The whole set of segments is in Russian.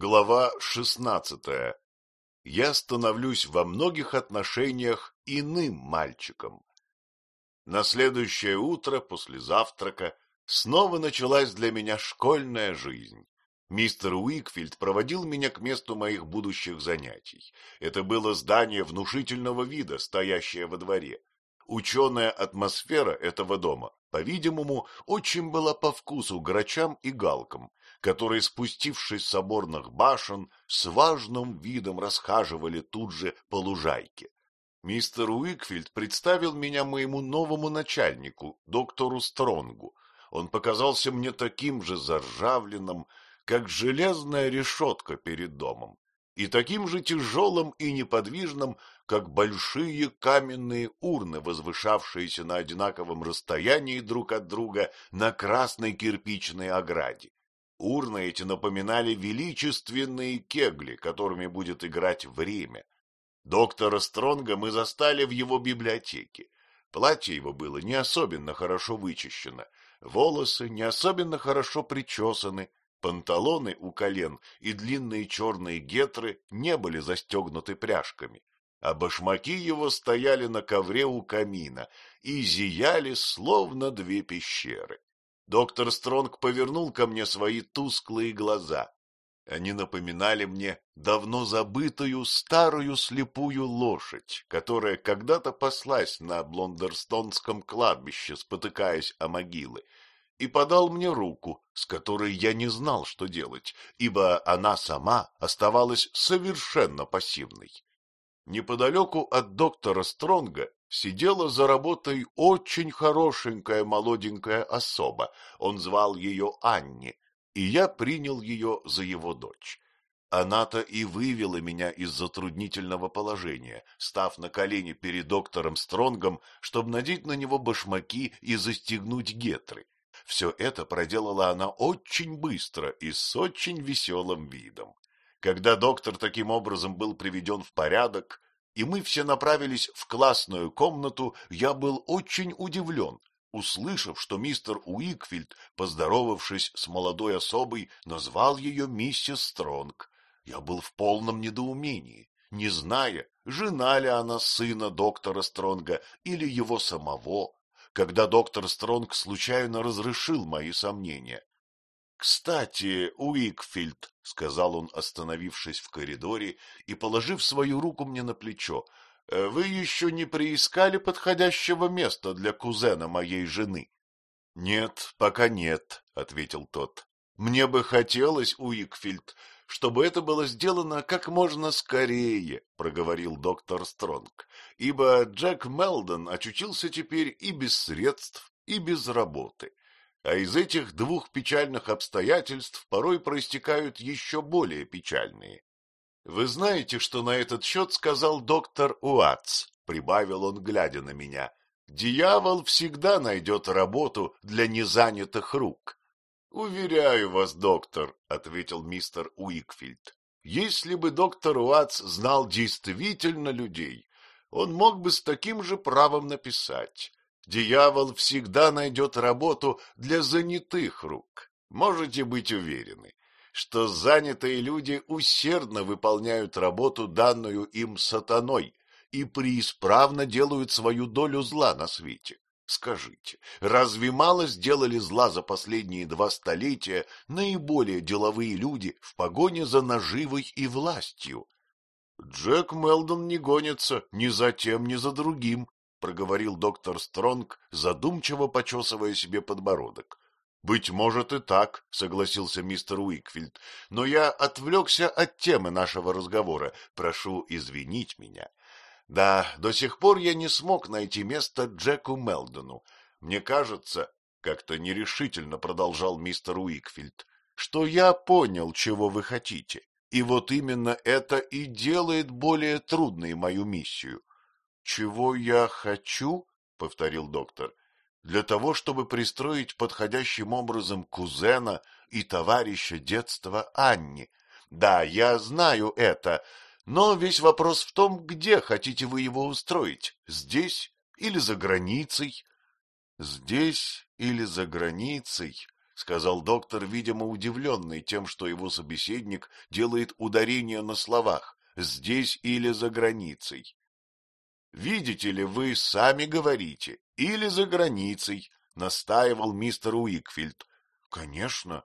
Глава шестнадцатая. Я становлюсь во многих отношениях иным мальчиком. На следующее утро после завтрака снова началась для меня школьная жизнь. Мистер Уикфилд проводил меня к месту моих будущих занятий. Это было здание внушительного вида, стоящее во дворе. Ученая атмосфера этого дома, по-видимому, очень была по вкусу грачам и галкам, которые, спустившись с соборных башен, с важным видом расхаживали тут же по лужайке. Мистер Уикфилд представил меня моему новому начальнику, доктору Стронгу. Он показался мне таким же заржавленным, как железная решетка перед домом, и таким же тяжелым и неподвижным, как большие каменные урны, возвышавшиеся на одинаковом расстоянии друг от друга на красной кирпичной ограде. Урны эти напоминали величественные кегли, которыми будет играть время. Доктора Стронга мы застали в его библиотеке. Платье его было не особенно хорошо вычищено, волосы не особенно хорошо причесаны, панталоны у колен и длинные черные гетры не были застегнуты пряжками, а башмаки его стояли на ковре у камина и зияли, словно две пещеры. Доктор Стронг повернул ко мне свои тусклые глаза. Они напоминали мне давно забытую старую слепую лошадь, которая когда-то паслась на Блондерстонском кладбище, спотыкаясь о могилы, и подал мне руку, с которой я не знал, что делать, ибо она сама оставалась совершенно пассивной. Неподалеку от доктора Стронга сидела за работой очень хорошенькая молоденькая особа, он звал ее Анни, и я принял ее за его дочь. Она-то и вывела меня из затруднительного положения, став на колени перед доктором Стронгом, чтобы надеть на него башмаки и застегнуть гетры. Все это проделала она очень быстро и с очень веселым видом. Когда доктор таким образом был приведен в порядок, и мы все направились в классную комнату, я был очень удивлен, услышав, что мистер Уикфилд, поздоровавшись с молодой особой, назвал ее миссис Стронг. Я был в полном недоумении, не зная, жена ли она сына доктора Стронга или его самого, когда доктор Стронг случайно разрешил мои сомнения. — Кстати, Уикфилд, — сказал он, остановившись в коридоре и положив свою руку мне на плечо, э, — вы еще не приискали подходящего места для кузена моей жены? — Нет, пока нет, — ответил тот. — Мне бы хотелось, Уикфилд, чтобы это было сделано как можно скорее, — проговорил доктор Стронг, — ибо Джек Мелдон очутился теперь и без средств, и без работы а из этих двух печальных обстоятельств порой проистекают еще более печальные. Вы знаете, что на этот счет сказал доктор Уатс, прибавил он, глядя на меня. Дьявол всегда найдет работу для незанятых рук. Уверяю вас, доктор, ответил мистер Уикфилд. Если бы доктор Уатс знал действительно людей, он мог бы с таким же правом написать Дьявол всегда найдет работу для занятых рук. Можете быть уверены, что занятые люди усердно выполняют работу, данную им сатаной, и преисправно делают свою долю зла на свете. Скажите, разве мало сделали зла за последние два столетия наиболее деловые люди в погоне за наживой и властью? Джек Мелдон не гонится ни за тем, ни за другим, — проговорил доктор Стронг, задумчиво почесывая себе подбородок. — Быть может и так, — согласился мистер Уикфилд, — но я отвлекся от темы нашего разговора. Прошу извинить меня. Да, до сих пор я не смог найти место Джеку Мелдону. Мне кажется, — как-то нерешительно продолжал мистер Уикфилд, — что я понял, чего вы хотите. И вот именно это и делает более трудной мою миссию. Чего я хочу? — повторил доктор. — Для того, чтобы пристроить подходящим образом кузена и товарища детства Анни. Да, я знаю это, но весь вопрос в том, где хотите вы его устроить, здесь или за границей? — Здесь или за границей, — сказал доктор, видимо, удивленный тем, что его собеседник делает ударение на словах «здесь или за границей». «Видите ли, вы сами говорите, или за границей», — настаивал мистер Уикфилд. «Конечно,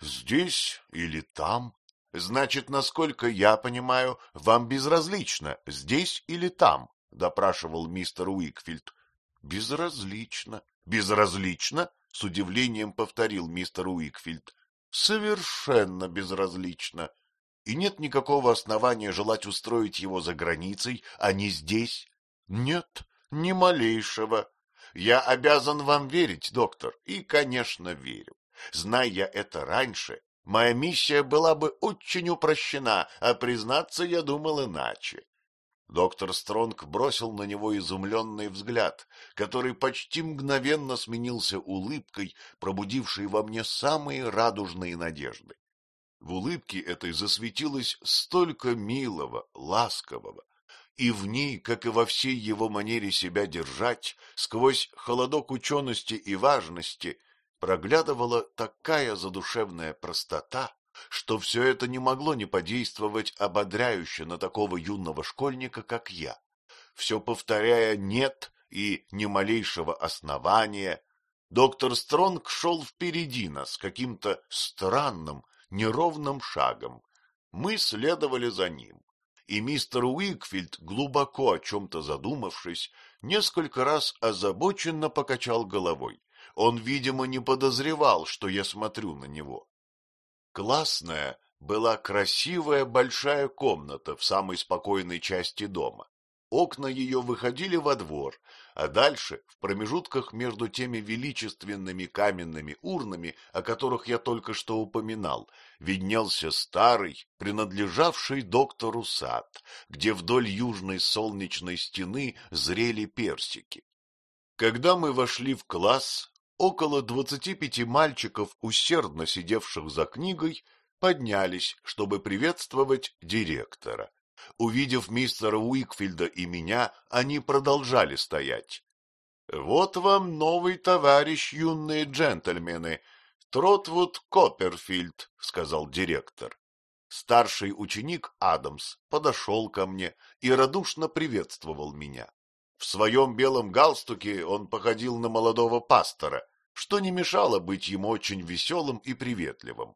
здесь или там». «Значит, насколько я понимаю, вам безразлично, здесь или там?» — допрашивал мистер Уикфилд. «Безразлично. Безразлично?» — с удивлением повторил мистер Уикфилд. «Совершенно безразлично. И нет никакого основания желать устроить его за границей, а не здесь. Нет, ни малейшего. Я обязан вам верить, доктор, и, конечно, верю. Зная это раньше, моя миссия была бы очень упрощена, а, признаться, я думал иначе. Доктор Стронг бросил на него изумленный взгляд, который почти мгновенно сменился улыбкой, пробудившей во мне самые радужные надежды. В улыбке этой засветилось столько милого, ласкового, и в ней, как и во всей его манере себя держать, сквозь холодок учености и важности, проглядывала такая задушевная простота, что все это не могло не подействовать ободряюще на такого юного школьника, как я. Все повторяя «нет» и «ни малейшего основания», доктор Стронг шел впереди нас каким-то странным, неровным шагом. Мы следовали за ним, и мистер Уикфилд, глубоко о чем-то задумавшись, несколько раз озабоченно покачал головой. Он, видимо, не подозревал, что я смотрю на него. Классная была красивая большая комната в самой спокойной части дома. Окна ее выходили во двор, а дальше, в промежутках между теми величественными каменными урнами, о которых я только что упоминал, виднелся старый, принадлежавший доктору сад, где вдоль южной солнечной стены зрели персики. Когда мы вошли в класс, около двадцати пяти мальчиков, усердно сидевших за книгой, поднялись, чтобы приветствовать директора. Увидев мистера Уикфилда и меня, они продолжали стоять. — Вот вам новый товарищ, юные джентльмены, Тротвуд Копперфильд, — сказал директор. Старший ученик Адамс подошел ко мне и радушно приветствовал меня. В своем белом галстуке он походил на молодого пастора, что не мешало быть ему очень веселым и приветливым.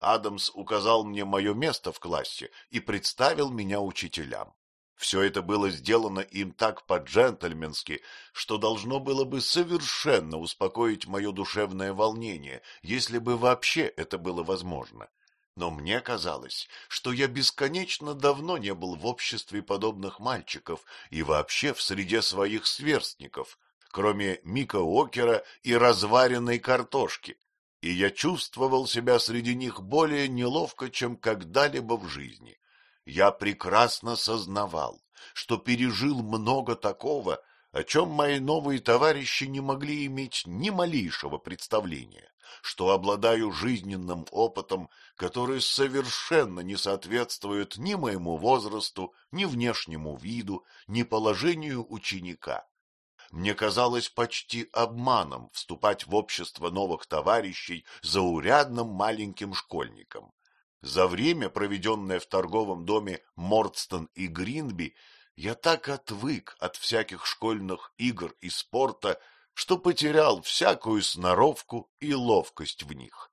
Адамс указал мне мое место в классе и представил меня учителям. Все это было сделано им так по-джентльменски, что должно было бы совершенно успокоить мое душевное волнение, если бы вообще это было возможно. Но мне казалось, что я бесконечно давно не был в обществе подобных мальчиков и вообще в среде своих сверстников, кроме Мика Окера и разваренной картошки, и я чувствовал себя среди них более неловко, чем когда-либо в жизни. Я прекрасно сознавал, что пережил много такого, о чем мои новые товарищи не могли иметь ни малейшего представления, что обладаю жизненным опытом, который совершенно не соответствует ни моему возрасту, ни внешнему виду, ни положению ученика мне казалось почти обманом вступать в общество новых товарищей заурядным маленьким школьником. За время, проведенное в торговом доме Мордстон и Гринби, я так отвык от всяких школьных игр и спорта, что потерял всякую сноровку и ловкость в них.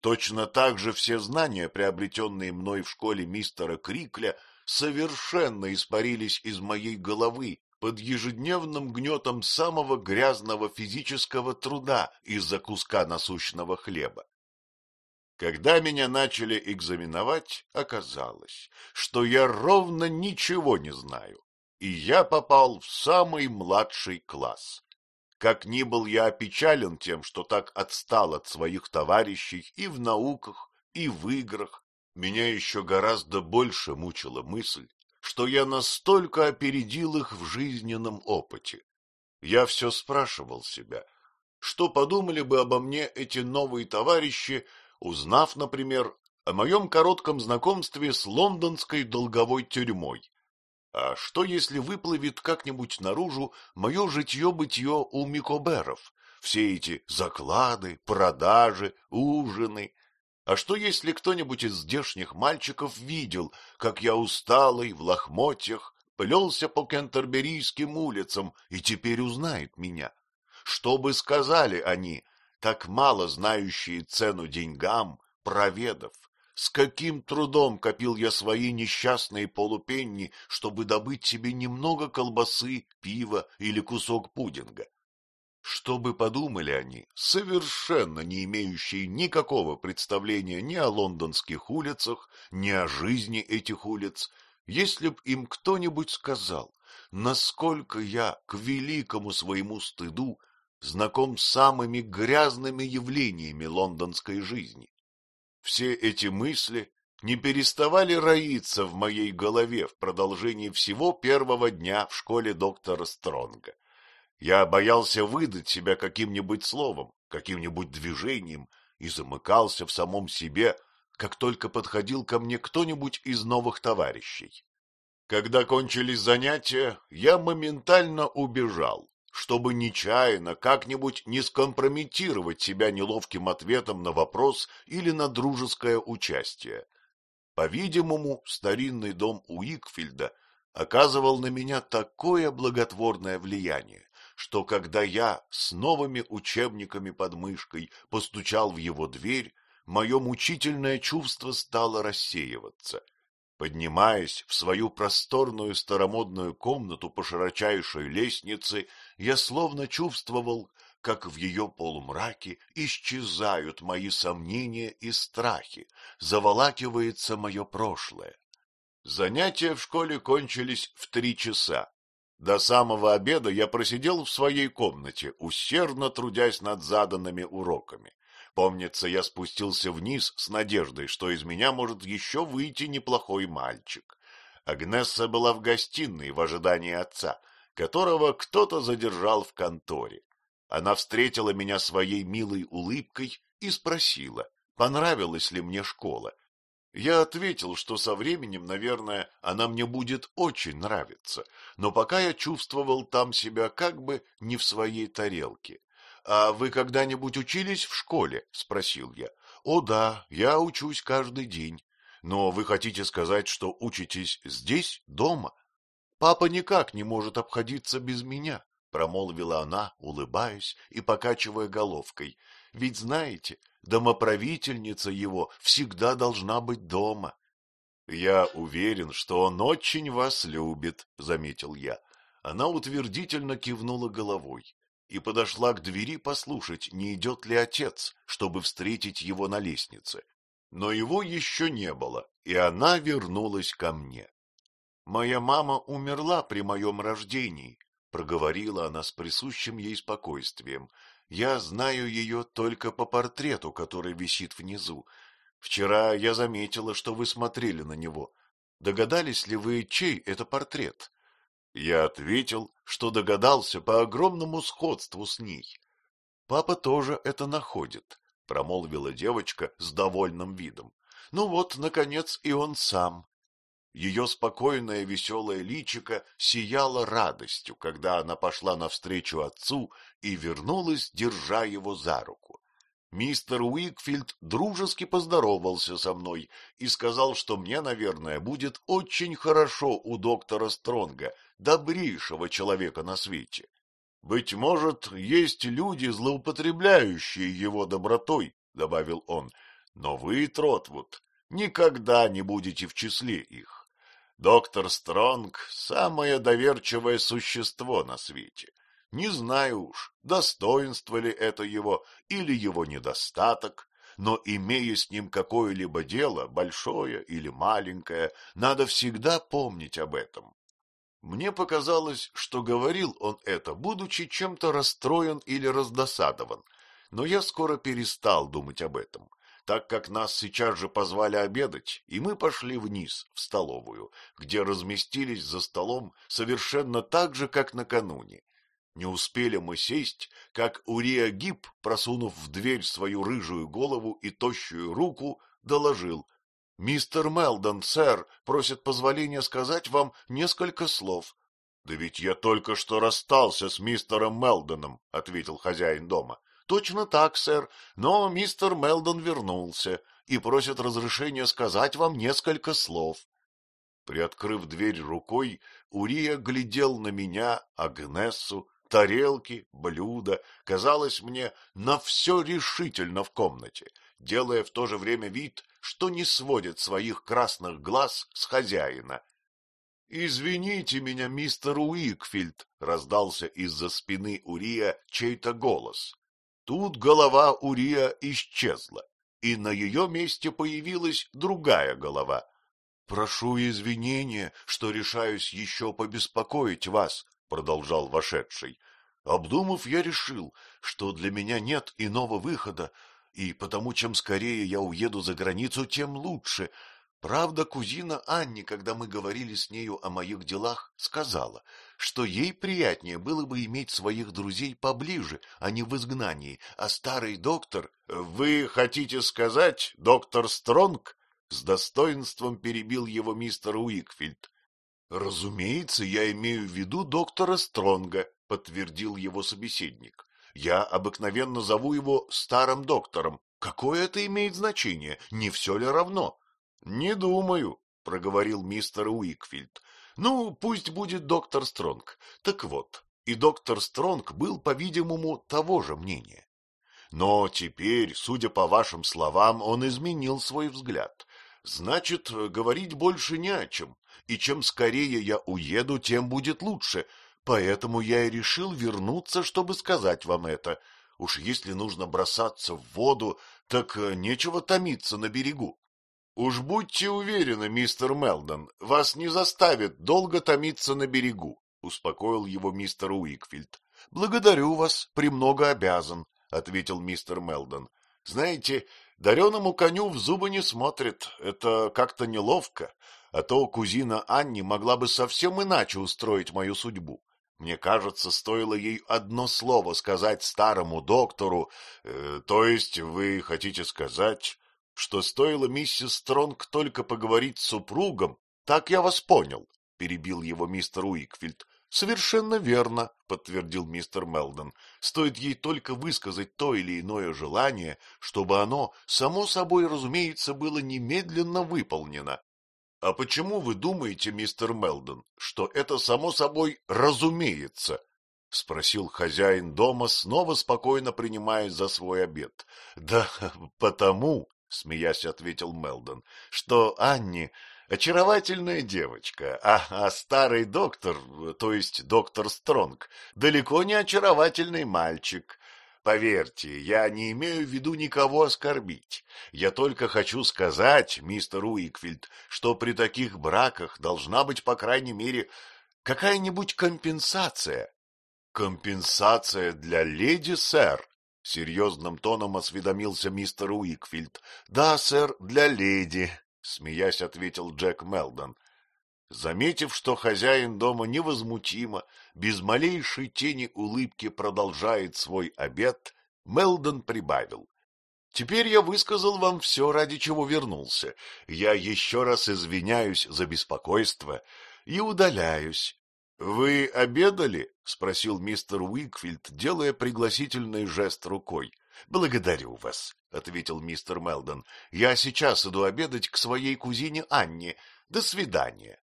Точно так же все знания, приобретенные мной в школе мистера Крикля, совершенно испарились из моей головы под ежедневным гнетом самого грязного физического труда из-за куска насущного хлеба. Когда меня начали экзаменовать, оказалось, что я ровно ничего не знаю, и я попал в самый младший класс. Как ни был я опечален тем, что так отстал от своих товарищей и в науках, и в играх, меня еще гораздо больше мучила мысль, что я настолько опередил их в жизненном опыте. Я все спрашивал себя, что подумали бы обо мне эти новые товарищи, узнав, например, о моем коротком знакомстве с лондонской долговой тюрьмой. А что, если выплывет как-нибудь наружу мое житье-бытие у Микоберов, все эти заклады, продажи, ужины. А что, если кто-нибудь из здешних мальчиков видел, как я усталый, в лохмотьях, плелся по кентерберийским улицам и теперь узнает меня? Что бы сказали они, так мало знающие цену деньгам, проведав? С каким трудом копил я свои несчастные полупенни, чтобы добыть себе немного колбасы, пива или кусок пудинга? Что бы подумали они, совершенно не имеющие никакого представления ни о лондонских улицах, ни о жизни этих улиц, если б им кто-нибудь сказал, насколько я, к великому своему стыду, знаком с самыми грязными явлениями лондонской жизни? Все эти мысли не переставали роиться в моей голове в продолжении всего первого дня в школе доктора Стронга. Я боялся выдать себя каким-нибудь словом, каким-нибудь движением и замыкался в самом себе, как только подходил ко мне кто-нибудь из новых товарищей. Когда кончились занятия, я моментально убежал, чтобы нечаянно как-нибудь не скомпрометировать себя неловким ответом на вопрос или на дружеское участие. По-видимому, старинный дом Уикфильда оказывал на меня такое благотворное влияние, что когда я с новыми учебниками под мышкой постучал в его дверь, мое мучительное чувство стало рассеиваться — Поднимаясь в свою просторную старомодную комнату по широчайшей лестнице, я словно чувствовал, как в ее полумраке исчезают мои сомнения и страхи, заволакивается мое прошлое. Занятия в школе кончились в три часа. До самого обеда я просидел в своей комнате, усердно трудясь над заданными уроками. Помнится, я спустился вниз с надеждой, что из меня может еще выйти неплохой мальчик. Агнесса была в гостиной в ожидании отца, которого кто-то задержал в конторе. Она встретила меня своей милой улыбкой и спросила, понравилась ли мне школа. Я ответил, что со временем, наверное, она мне будет очень нравиться, но пока я чувствовал там себя как бы не в своей тарелке. «А вы когда-нибудь учились в школе?» — спросил я. «О да, я учусь каждый день. Но вы хотите сказать, что учитесь здесь, дома?» «Папа никак не может обходиться без меня», — промолвила она, улыбаясь и покачивая головкой. «Ведь знаете, домоправительница его всегда должна быть дома». «Я уверен, что он очень вас любит», — заметил я. Она утвердительно кивнула головой и подошла к двери послушать, не идет ли отец, чтобы встретить его на лестнице. Но его еще не было, и она вернулась ко мне. «Моя мама умерла при моем рождении», — проговорила она с присущим ей спокойствием. «Я знаю ее только по портрету, который висит внизу. Вчера я заметила, что вы смотрели на него. Догадались ли вы, чей это портрет?» Я ответил, что догадался по огромному сходству с ней. — Папа тоже это находит, — промолвила девочка с довольным видом. — Ну вот, наконец, и он сам. Ее спокойное веселое личико сияло радостью, когда она пошла навстречу отцу и вернулась, держа его за руку. Мистер Уикфилд дружески поздоровался со мной и сказал, что мне, наверное, будет очень хорошо у доктора Стронга, добрейшего человека на свете. Быть может, есть люди, злоупотребляющие его добротой, — добавил он, — но вы, Тротвуд, никогда не будете в числе их. Доктор Стронг — самое доверчивое существо на свете. Не знаю уж, достоинство ли это его или его недостаток, но, имея с ним какое-либо дело, большое или маленькое, надо всегда помнить об этом. Мне показалось, что говорил он это, будучи чем-то расстроен или раздосадован, но я скоро перестал думать об этом, так как нас сейчас же позвали обедать, и мы пошли вниз, в столовую, где разместились за столом совершенно так же, как накануне. Не успели мы сесть, как Урия Гиб, просунув в дверь свою рыжую голову и тощую руку, доложил. — Мистер Мелдон, сэр, просит позволения сказать вам несколько слов. Да ведь я только что расстался с мистером Мелдоном, — ответил хозяин дома. — Точно так, сэр, но мистер Мелдон вернулся и просит разрешения сказать вам несколько слов. Приоткрыв дверь рукой, Урия глядел на меня, Агнессу, тарелки, блюда, казалось мне, на все решительно в комнате, делая в то же время вид, что не сводит своих красных глаз с хозяина. — Извините меня, мистер Уикфилд, — раздался из-за спины Урия чей-то голос. Тут голова Урия исчезла, и на ее месте появилась другая голова. — Прошу извинения, что решаюсь еще побеспокоить вас, — продолжал вошедший. Обдумав, я решил, что для меня нет иного выхода, и потому чем скорее я уеду за границу, тем лучше. Правда, кузина Анни, когда мы говорили с нею о моих делах, сказала, что ей приятнее было бы иметь своих друзей поближе, а не в изгнании, а старый доктор... — Вы хотите сказать, доктор Стронг? — с достоинством перебил его мистер Уикфилд. — Разумеется, я имею в виду доктора Стронга, — подтвердил его собеседник. — Я обыкновенно зову его старым доктором. Какое это имеет значение? Не все ли равно? — Не думаю, — проговорил мистер Уикфилд. — Ну, пусть будет доктор Стронг. Так вот, и доктор Стронг был, по-видимому, того же мнения. Но теперь, судя по вашим словам, он изменил свой взгляд. Значит, говорить больше не о чем, и чем скорее я уеду, тем будет лучше, Поэтому я и решил вернуться, чтобы сказать вам это. Уж если нужно бросаться в воду, так э, нечего томиться на берегу. Уж будьте уверены, мистер Мелдон, вас не заставят долго томиться на берегу, — успокоил его мистер Уикфилд. — Благодарю вас, премного обязан, — ответил мистер Мелдон. — Знаете, дареному коню в зубы не смотрит, это как-то неловко, а то кузина Анни могла бы совсем иначе устроить мою судьбу. Мне кажется, стоило ей одно слово сказать старому доктору, э, то есть вы хотите сказать, что стоило миссис Стронг только поговорить с супругом, так я вас понял, — перебил его мистер Уикфилд. — Совершенно верно, — подтвердил мистер Мелдон. — Стоит ей только высказать то или иное желание, чтобы оно, само собой разумеется, было немедленно выполнено. — А почему вы думаете, мистер Мелдон, что это само собой разумеется? — спросил хозяин дома, снова спокойно принимаясь за свой обед. — Да потому, — смеясь ответил Мелдон, — что Анни очаровательная девочка, а, а старый доктор, то есть доктор Стронг, далеко не очаровательный мальчик. Поверьте, я не имею в виду никого оскорбить. Я только хочу сказать, мистер Уикфилд, что при таких браках должна быть, по крайней мере, какая-нибудь компенсация. Компенсация для леди, сэр? Серьезным тоном осведомился мистер Уикфилд. Да, сэр, для леди, смеясь, ответил Джек Мелдон. Заметив, что хозяин дома невозмутимо, без малейшей тени улыбки продолжает свой обед, Мелдон прибавил. — Теперь я высказал вам все, ради чего вернулся. Я еще раз извиняюсь за беспокойство и удаляюсь. — Вы обедали? — спросил мистер Уикфилд, делая пригласительный жест рукой. — Благодарю вас, — ответил мистер Мелдон. — Я сейчас иду обедать к своей кузине Анне. До свидания.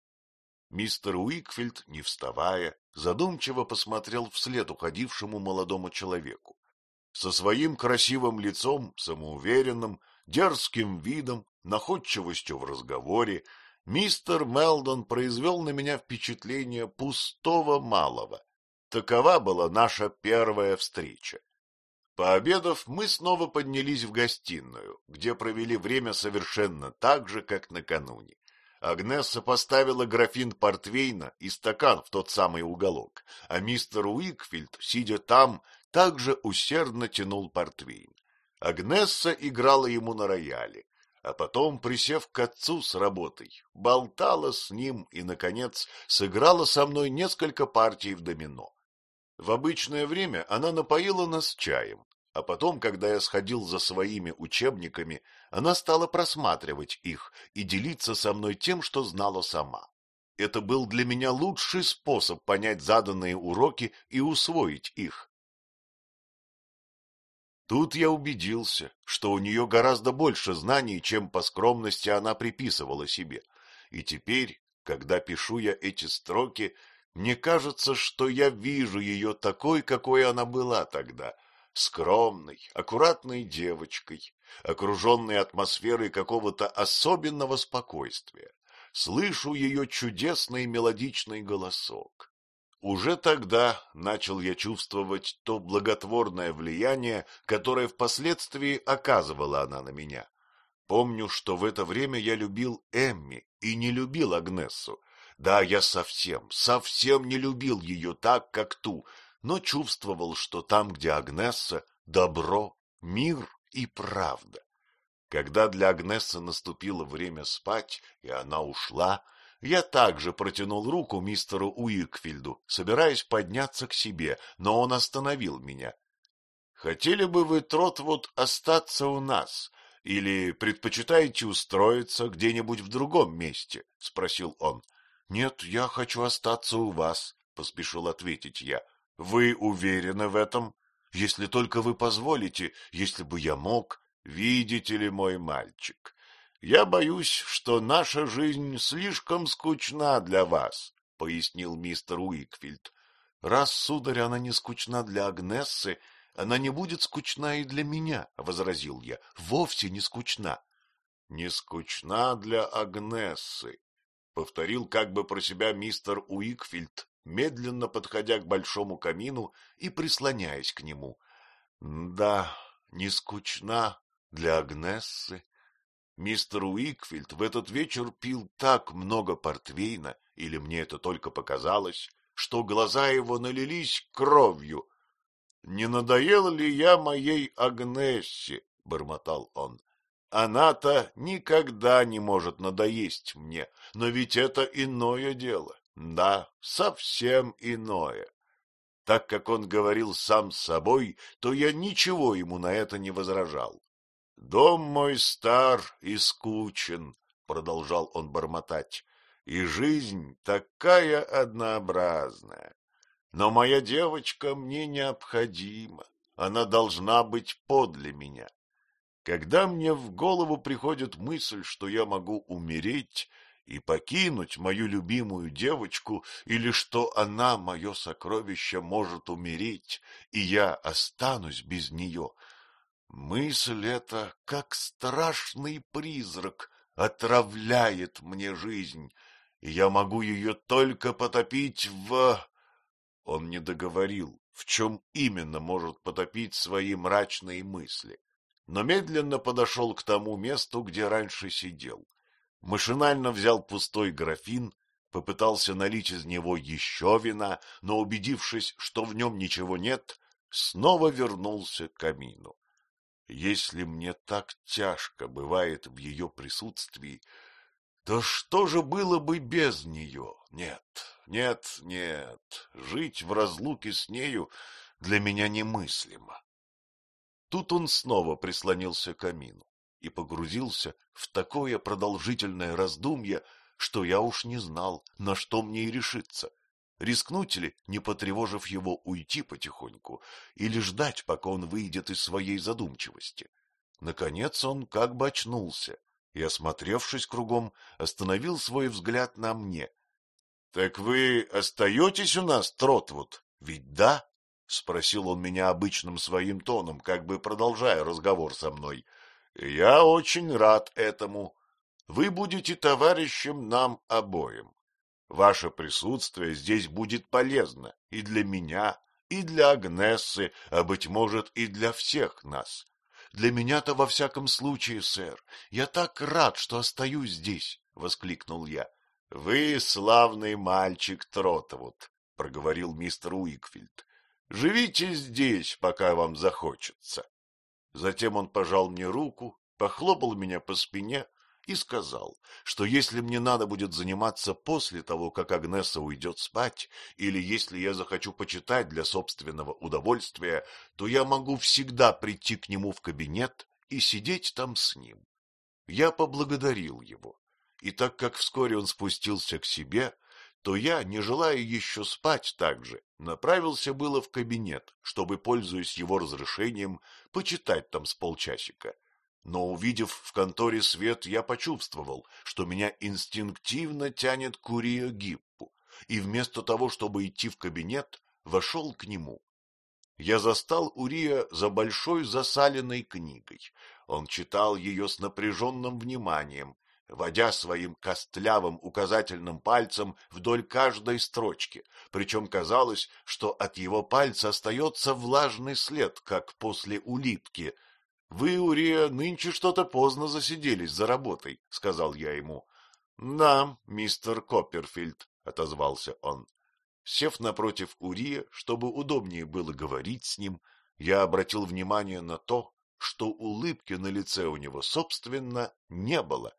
Мистер Уикфилд, не вставая, задумчиво посмотрел вслед уходившему молодому человеку. Со своим красивым лицом, самоуверенным, дерзким видом, находчивостью в разговоре, мистер Мелдон произвел на меня впечатление пустого малого. Такова была наша первая встреча. Пообедав, мы снова поднялись в гостиную, где провели время совершенно так же, как накануне. Агнесса поставила графин портвейна и стакан в тот самый уголок, а мистер Уикфилд, сидя там, также усердно тянул портвейн. Агнесса играла ему на рояле, а потом, присев к отцу с работой, болтала с ним и, наконец, сыграла со мной несколько партий в домино. В обычное время она напоила нас чаем, а потом, когда я сходил за своими учебниками, она стала просматривать их и делиться со мной тем, что знала сама. это был для меня лучший способ понять заданные уроки и усвоить их. Тут я убедился, что у нее гораздо больше знаний, чем по скромности она приписывала себе. И теперь, когда пишу я эти строки, мне кажется, что я вижу ее такой, какой она была тогда, скромной, аккуратной девочкой, окруженной атмосферой какого-то особенного спокойствия. Слышу ее чудесный мелодичный голосок. Уже тогда начал я чувствовать то благотворное влияние, которое впоследствии оказывала она на меня. Помню, что в это время я любил Эмми и не любил Агнессу. Да, я совсем, совсем не любил ее так, как ту, но чувствовал, что там, где Агнесса, добро, мир и правда. Когда для Агнессы наступило время спать, и она ушла, я также протянул руку мистеру Уикфилду, собираясь подняться к себе, но он остановил меня. — Хотели бы вы, Тротвуд, остаться у нас, или предпочитаете устроиться где-нибудь в другом месте? — спросил он. — Нет, я хочу остаться у вас, — поспешил ответить я. — Вы уверены в этом? Если только вы позволите, если бы я мог. Видите ли, мой мальчик, я боюсь, что наша жизнь слишком скучна для вас, — пояснил мистер Уикфилд. — Раз, сударь, она не скучна для Агнессы, она не будет скучна и для меня, — возразил я. — Вовсе не скучна. — Не скучна для Агнессы, — повторил как бы про себя мистер Уикфилд, медленно подходя к большому камину и прислоняясь к нему. — Да, не скучна для Агнессы. Мистер Уикфилд в этот вечер пил так много портвейна, или мне это только показалось, что глаза его налились кровью. — Не надоел ли я моей Агнессе? — бормотал он. — Она-то никогда не может надоесть мне, но ведь это иное дело. Да, совсем иное. Так как он говорил сам с собой, то я ничего ему на это не возражал. — Дом мой стар и скучен, — продолжал он бормотать, — и жизнь такая однообразная. Но моя девочка мне необходима, она должна быть подле меня. Когда мне в голову приходит мысль, что я могу умереть и покинуть мою любимую девочку, или что она, мое сокровище, может умереть, и я останусь без нее — Мысль эта, как страшный призрак, отравляет мне жизнь, и я могу ее только потопить в... Он не договорил, в чем именно может потопить свои мрачные мысли, но медленно подошел к тому месту, где раньше сидел. Машинально взял пустой графин, попытался налить из него еще вина, но, убедившись, что в нем ничего нет, снова вернулся к камину. Если мне так тяжко бывает в ее присутствии, то что же было бы без нее? Нет, нет, нет, жить в разлуке с нею для меня немыслимо. Тут он снова прислонился к камину и погрузился в такое продолжительное раздумье, что я уж не знал, на что мне и решиться. Рискнуть ли, не потревожив его, уйти потихоньку, или ждать, пока он выйдет из своей задумчивости? Наконец он как бы очнулся и, осмотревшись кругом, остановил свой взгляд на мне. — Так вы остаетесь у нас, Тротвуд? Ведь да? — спросил он меня обычным своим тоном, как бы продолжая разговор со мной. — Я очень рад этому. Вы будете товарищем нам обоим. Ваше присутствие здесь будет полезно и для меня, и для Агнессы, а, быть может, и для всех нас. Для меня-то во всяком случае, сэр. Я так рад, что остаюсь здесь, — воскликнул я. — Вы славный мальчик Тротовуд, — проговорил мистер Уикфилд. — Живите здесь, пока вам захочется. Затем он пожал мне руку, похлопал меня по спине и сказал, что если мне надо будет заниматься после того, как Агнеса уйдет спать, или если я захочу почитать для собственного удовольствия, то я могу всегда прийти к нему в кабинет и сидеть там с ним. Я поблагодарил его, и так как вскоре он спустился к себе, то я, не желая еще спать также, направился было в кабинет, чтобы, пользуясь его разрешением, почитать там с полчасика. Но, увидев в конторе свет, я почувствовал, что меня инстинктивно тянет к Урия Гиппу, и вместо того, чтобы идти в кабинет, вошел к нему. Я застал Урия за большой засаленной книгой. Он читал ее с напряженным вниманием, водя своим костлявым указательным пальцем вдоль каждой строчки, причем казалось, что от его пальца остается влажный след, как после улитки. — Вы, Урия, нынче что-то поздно засиделись за работой, — сказал я ему. — Да, мистер Копперфильд, — отозвался он. Сев напротив Урия, чтобы удобнее было говорить с ним, я обратил внимание на то, что улыбки на лице у него, собственно, не было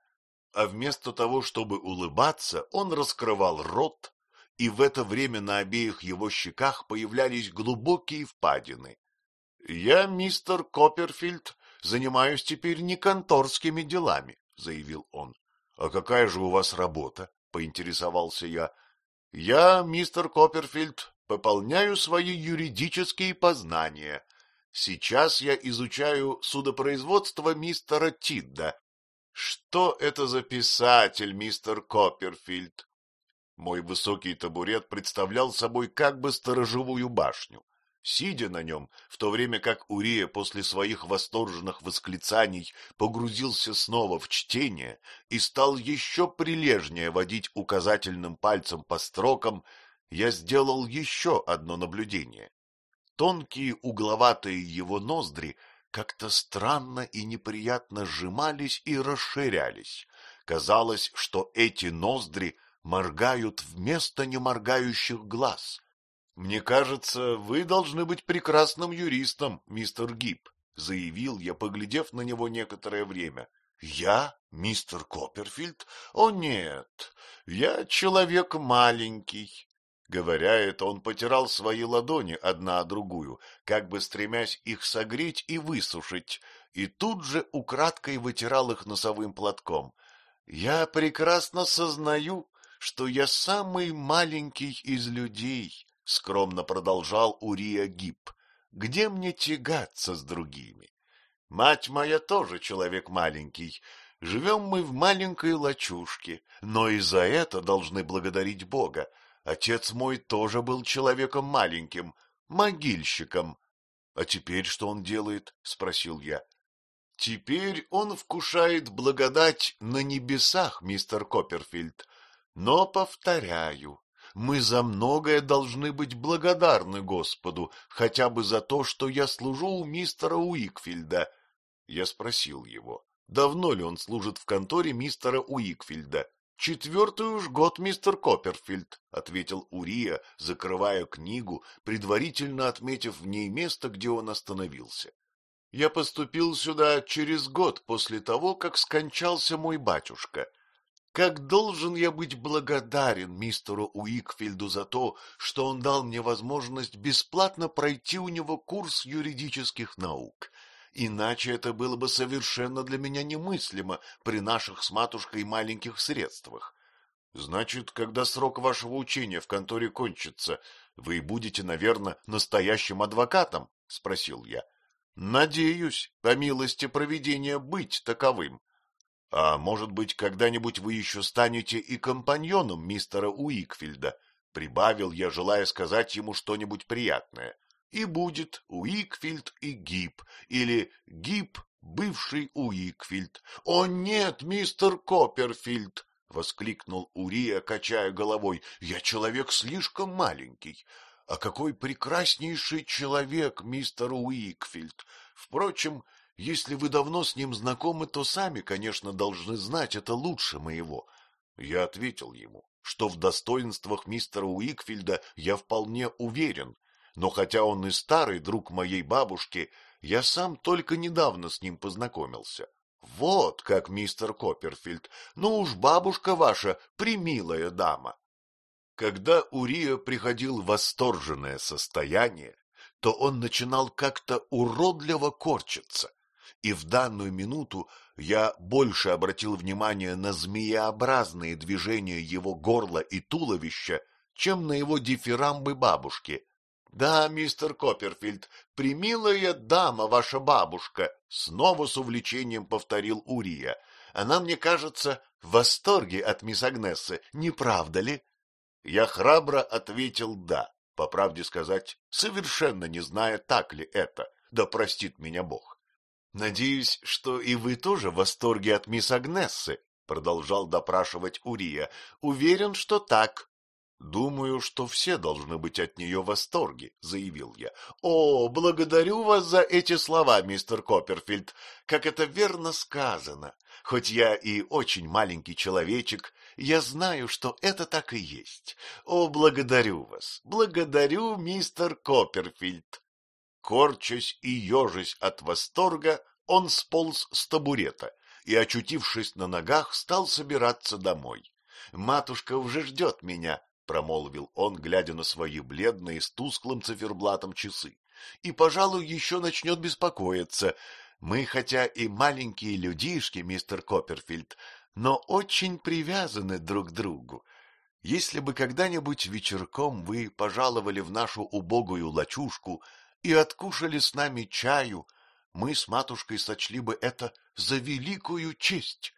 а вместо того, чтобы улыбаться, он раскрывал рот, и в это время на обеих его щеках появлялись глубокие впадины. — Я, мистер Копперфильд, занимаюсь теперь не конторскими делами, — заявил он. — А какая же у вас работа? — поинтересовался я. — Я, мистер Копперфильд, пополняю свои юридические познания. Сейчас я изучаю судопроизводство мистера Тидда что это за писатель, мистер Копперфильд? Мой высокий табурет представлял собой как бы сторожевую башню. Сидя на нем, в то время как Урия после своих восторженных восклицаний погрузился снова в чтение и стал еще прилежнее водить указательным пальцем по строкам, я сделал еще одно наблюдение. Тонкие угловатые его ноздри как-то странно и неприятно сжимались и расширялись. Казалось, что эти ноздри моргают вместо неморгающих глаз. — Мне кажется, вы должны быть прекрасным юристом, мистер Гиб, — заявил я, поглядев на него некоторое время. — Я? Мистер Копперфильд? О, нет, я человек маленький, Говоря это, он потирал свои ладони одна о другую, как бы стремясь их согреть и высушить, и тут же украдкой вытирал их носовым платком. Я прекрасно сознаю, что я самый маленький из людей, — скромно продолжал Урия Гиб. Где мне тягаться с другими? Мать моя тоже человек маленький. Живем мы в маленькой лачушке, но и за это должны благодарить Бога. Отец мой тоже был человеком маленьким, могильщиком. — А теперь что он делает? — спросил я. — Теперь он вкушает благодать на небесах, мистер Копперфильд. Но, повторяю, мы за многое должны быть благодарны Господу, хотя бы за то, что я служу у мистера Уикфильда. Я спросил его, давно ли он служит в конторе мистера Уикфильда. — Четвертый уж год, мистер Копперфильд, — ответил Урия, закрывая книгу, предварительно отметив в ней место, где он остановился. — Я поступил сюда через год после того, как скончался мой батюшка. Как должен я быть благодарен мистеру Уикфильду за то, что он дал мне возможность бесплатно пройти у него курс юридических наук — Иначе это было бы совершенно для меня немыслимо при наших с матушкой маленьких средствах. Значит, когда срок вашего учения в конторе кончится, вы будете, наверное, настоящим адвокатом? — спросил я. — Надеюсь, по милости проведения, быть таковым. А может быть, когда-нибудь вы еще станете и компаньоном мистера Уикфильда? Прибавил я, желая сказать ему что-нибудь приятное. — и будет Уикфилд и Гиб, или Гиб, бывший Уикфилд. — О нет, мистер Копперфильд! — воскликнул Урия, качая головой. — Я человек слишком маленький. А какой прекраснейший человек, мистер Уикфилд! Впрочем, если вы давно с ним знакомы, то сами, конечно, должны знать это лучше моего. Я ответил ему, что в достоинствах мистера Уикфилда я вполне уверен, но хотя он и старый друг моей бабушки, я сам только недавно с ним познакомился. Вот как, мистер Копперфильд, ну уж бабушка ваша, примилая дама. Когда Урия приходил восторженное состояние, то он начинал как-то уродливо корчиться, и в данную минуту Я больше обратил внимание на змееобразные движения его горла и туловища, чем на его дифирамбы бабушки. — Да, мистер Копперфильд, примилая дама ваша бабушка, — снова с увлечением повторил Урия. — Она, мне кажется, в восторге от мисс Агнессы, не правда ли? Я храбро ответил «да», по правде сказать, совершенно не зная, так ли это, да простит меня Бог. — Надеюсь, что и вы тоже в восторге от мисс Агнессы, — продолжал допрашивать Урия. — Уверен, что так. — Думаю, что все должны быть от нее в восторге, — заявил я. — О, благодарю вас за эти слова, мистер Копперфильд. Как это верно сказано. Хоть я и очень маленький человечек, я знаю, что это так и есть. О, благодарю вас, благодарю, мистер Копперфильд. Корчась и ежась от восторга, он сполз с табурета и, очутившись на ногах, стал собираться домой. Матушка уже ждет меня, промолвил он, глядя на свои бледные с тусклым циферблатом часы. И, пожалуй, еще начнет беспокоиться. Мы, хотя и маленькие людишки, мистер Копперфильд, но очень привязаны друг к другу. Если бы когда-нибудь вечерком вы пожаловали в нашу убогую лачушку и откушали с нами чаю, мы с матушкой сочли бы это за великую честь.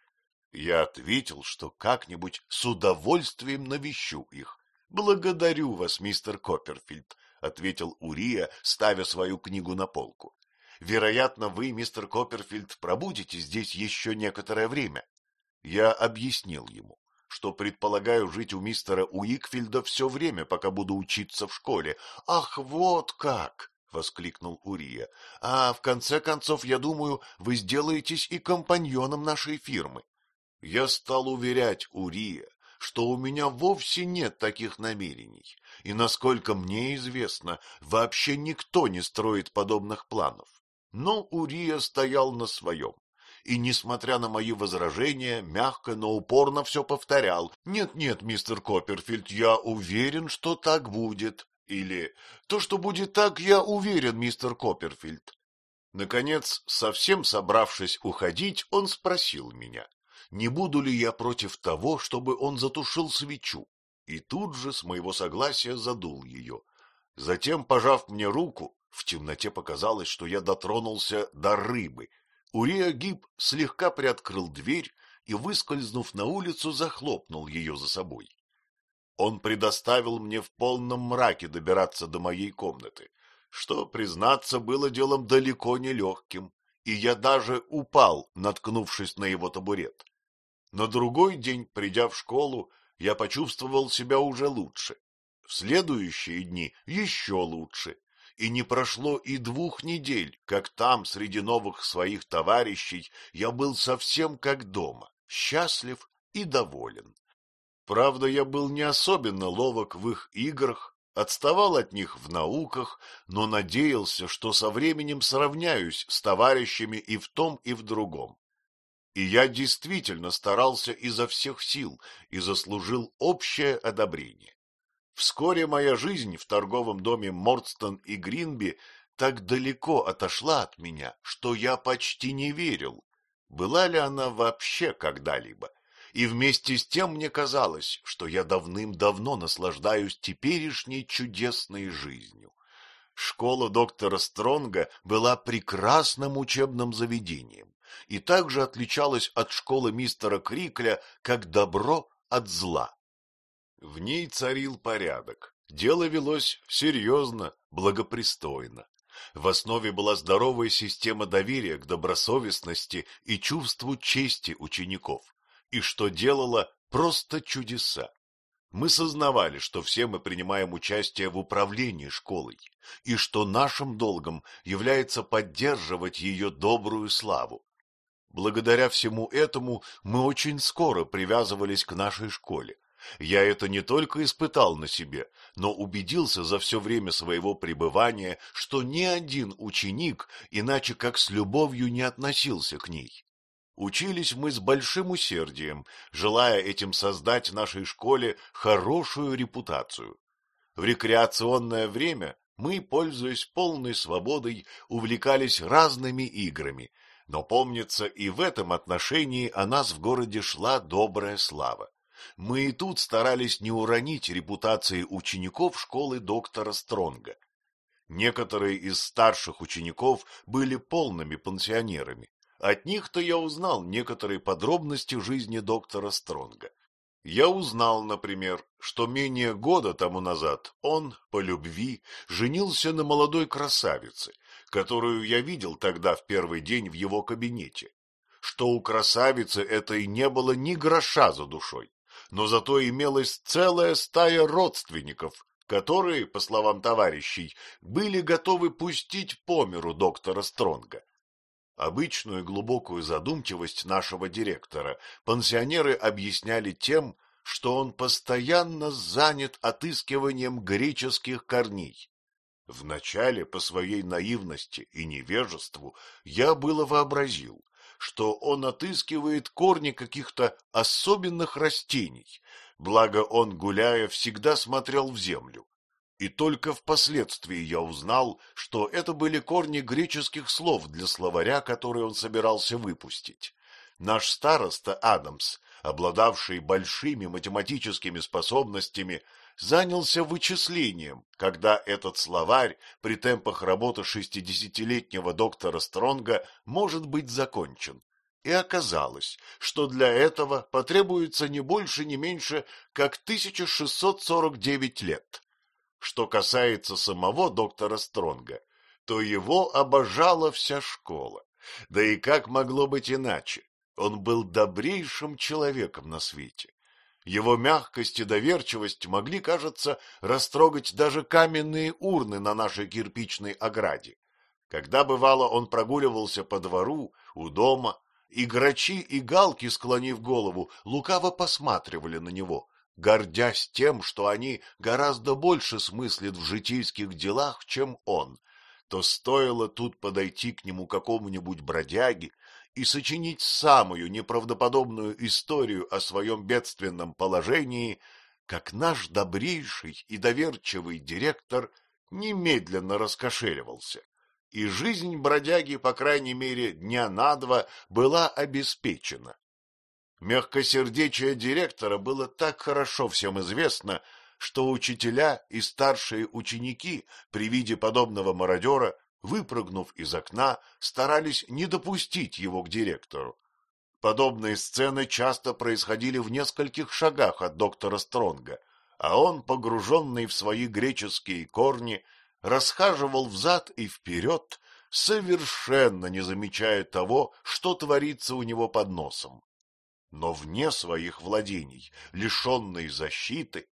Я ответил, что как-нибудь с удовольствием навещу их. — Благодарю вас, мистер Копперфильд, — ответил Урия, ставя свою книгу на полку. — Вероятно, вы, мистер Копперфильд, пробудете здесь еще некоторое время. Я объяснил ему, что предполагаю жить у мистера Уикфилда все время, пока буду учиться в школе. — Ах, вот как! — воскликнул Урия. — А в конце концов, я думаю, вы сделаетесь и компаньоном нашей фирмы. Я стал уверять Урия, что у меня вовсе нет таких намерений, и, насколько мне известно, вообще никто не строит подобных планов. Но Урия стоял на своем, и, несмотря на мои возражения, мягко, но упорно все повторял. «Нет-нет, мистер Копперфильд, я уверен, что так будет». Или «То, что будет так, я уверен, мистер Копперфильд». Наконец, совсем собравшись уходить, он спросил меня, не буду ли я против того, чтобы он затушил свечу, и тут же с моего согласия задул ее. Затем, пожав мне руку, в темноте показалось, что я дотронулся до рыбы. Урия Гиб слегка приоткрыл дверь и, выскользнув на улицу, захлопнул ее за собой. Он предоставил мне в полном мраке добираться до моей комнаты, что, признаться, было делом далеко не легким, и я даже упал, наткнувшись на его табурет. На другой день, придя в школу, я почувствовал себя уже лучше. В следующие дни еще лучше. И не прошло и двух недель, как там, среди новых своих товарищей, я был совсем как дома, счастлив и доволен. Правда, я был не особенно ловок в их играх, отставал от них в науках, но надеялся, что со временем сравняюсь с товарищами и в том, и в другом. И я действительно старался изо всех сил и заслужил общее одобрение. Вскоре моя жизнь в торговом доме Мордстон и Гринби так далеко отошла от меня, что я почти не верил, была ли она вообще когда-либо. И вместе с тем мне казалось, что я давным-давно наслаждаюсь теперешней чудесной жизнью. Школа доктора Стронга была прекрасным учебным заведением и также отличалась от школы мистера Крикля как добро от зла. В ней царил порядок, дело велось серьезно, благопристойно. В основе была здоровая система доверия к добросовестности и чувству чести учеников, и что делало просто чудеса. Мы сознавали, что все мы принимаем участие в управлении школой, и что нашим долгом является поддерживать ее добрую славу. Благодаря всему этому мы очень скоро привязывались к нашей школе. Я это не только испытал на себе, но убедился за все время своего пребывания, что ни один ученик иначе как с любовью не относился к ней. Учились мы с большим усердием, желая этим создать нашей школе хорошую репутацию. В рекреационное время мы, пользуясь полной свободой, увлекались разными играми, Но, помнится, и в этом отношении о нас в городе шла добрая слава. Мы и тут старались не уронить репутации учеников школы доктора Стронга. Некоторые из старших учеников были полными пансионерами. От них-то я узнал некоторые подробности жизни доктора Стронга. Я узнал, например, что менее года тому назад он, по любви, женился на молодой красавице, которую я видел тогда в первый день в его кабинете, что у красавицы этой не было ни гроша за душой, но зато имелась целая стая родственников, которые, по словам товарищей, были готовы пустить по миру доктора Стронга. Обычную глубокую задумчивость нашего директора пансионеры объясняли тем, что он постоянно занят отыскиванием греческих корней. Вначале, по своей наивности и невежеству, я было вообразил, что он отыскивает корни каких-то особенных растений, благо он, гуляя, всегда смотрел в землю. И только впоследствии я узнал, что это были корни греческих слов для словаря, который он собирался выпустить. Наш староста Адамс, обладавший большими математическими способностями, занялся вычислением, когда этот словарь при темпах работы шестидесятилетнего доктора Стронга может быть закончен. И оказалось, что для этого потребуется не больше, не меньше, как 1649 лет. Что касается самого доктора Стронга, то его обожала вся школа. Да и как могло быть иначе? Он был добрейшим человеком на свете. Его мягкость и доверчивость могли, кажется, растрогать даже каменные урны на нашей кирпичной ограде. Когда, бывало, он прогуливался по двору, у дома, и грачи и галки, склонив голову, лукаво посматривали на него, гордясь тем, что они гораздо больше смыслят в житейских делах, чем он, то стоило тут подойти к нему какому-нибудь бродяге и сочинить самую неправдоподобную историю о своем бедственном положении, как наш добрейший и доверчивый директор немедленно раскошеливался, и жизнь бродяги, по крайней мере, дня на два была обеспечена. Мягкосердечие директора было так хорошо всем известно, что учителя и старшие ученики при виде подобного мародера выпрыгнув из окна, старались не допустить его к директору. Подобные сцены часто происходили в нескольких шагах от доктора Стронга, а он, погруженный в свои греческие корни, расхаживал взад и вперед, совершенно не замечая того, что творится у него под носом. Но вне своих владений, лишенный защиты,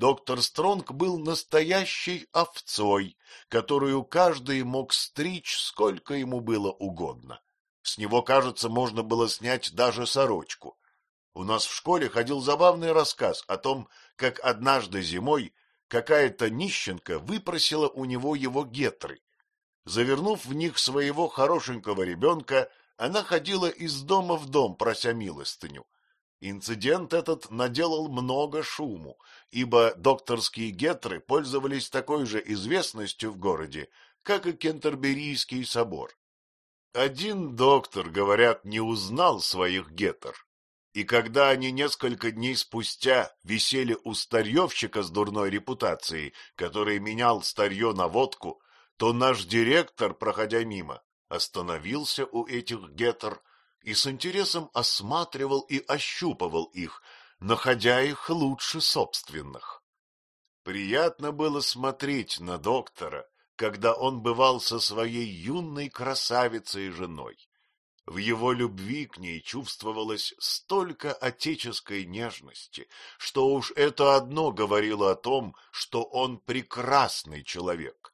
Доктор Стронг был настоящей овцой, которую каждый мог стричь, сколько ему было угодно. С него, кажется, можно было снять даже сорочку. У нас в школе ходил забавный рассказ о том, как однажды зимой какая-то нищенка выпросила у него его гетры. Завернув в них своего хорошенького ребенка, она ходила из дома в дом, прося милостыню. Инцидент этот наделал много шуму, ибо докторские гетры пользовались такой же известностью в городе, как и Кентерберийский собор. Один доктор, говорят, не узнал своих гетр, и когда они несколько дней спустя висели у старьевщика с дурной репутацией, который менял старье на водку, то наш директор, проходя мимо, остановился у этих гетр и с интересом осматривал и ощупывал их, находя их лучше собственных. Приятно было смотреть на доктора, когда он бывал со своей юной красавицей женой. В его любви к ней чувствовалось столько отеческой нежности, что уж это одно говорило о том, что он прекрасный человек.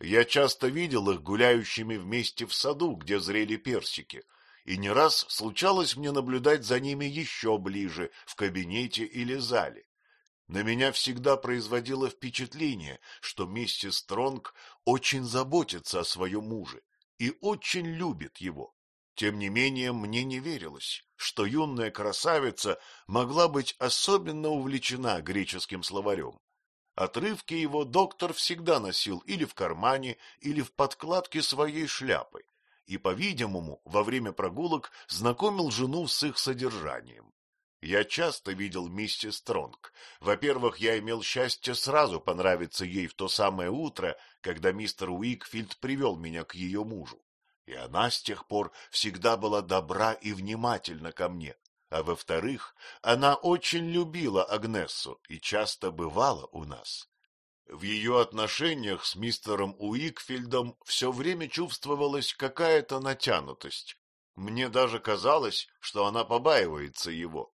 Я часто видел их гуляющими вместе в саду, где зрели персики — и не раз случалось мне наблюдать за ними еще ближе, в кабинете или зале. На меня всегда производило впечатление, что миссис Стронг очень заботится о своем муже и очень любит его. Тем не менее, мне не верилось, что юная красавица могла быть особенно увлечена греческим словарем. Отрывки его доктор всегда носил или в кармане, или в подкладке своей шляпы, и, по-видимому, во время прогулок знакомил жену с их содержанием. Я часто видел миссис Стронг. Во-первых, я имел счастье сразу понравиться ей в то самое утро, когда мистер Уикфилд привел меня к ее мужу. И она с тех пор всегда была добра и внимательна ко мне. А во-вторых, она очень любила Агнессу и часто бывала у нас. В ее отношениях с мистером Уикфилдом все время чувствовалась какая-то натянутость. Мне даже казалось, что она побаивается его.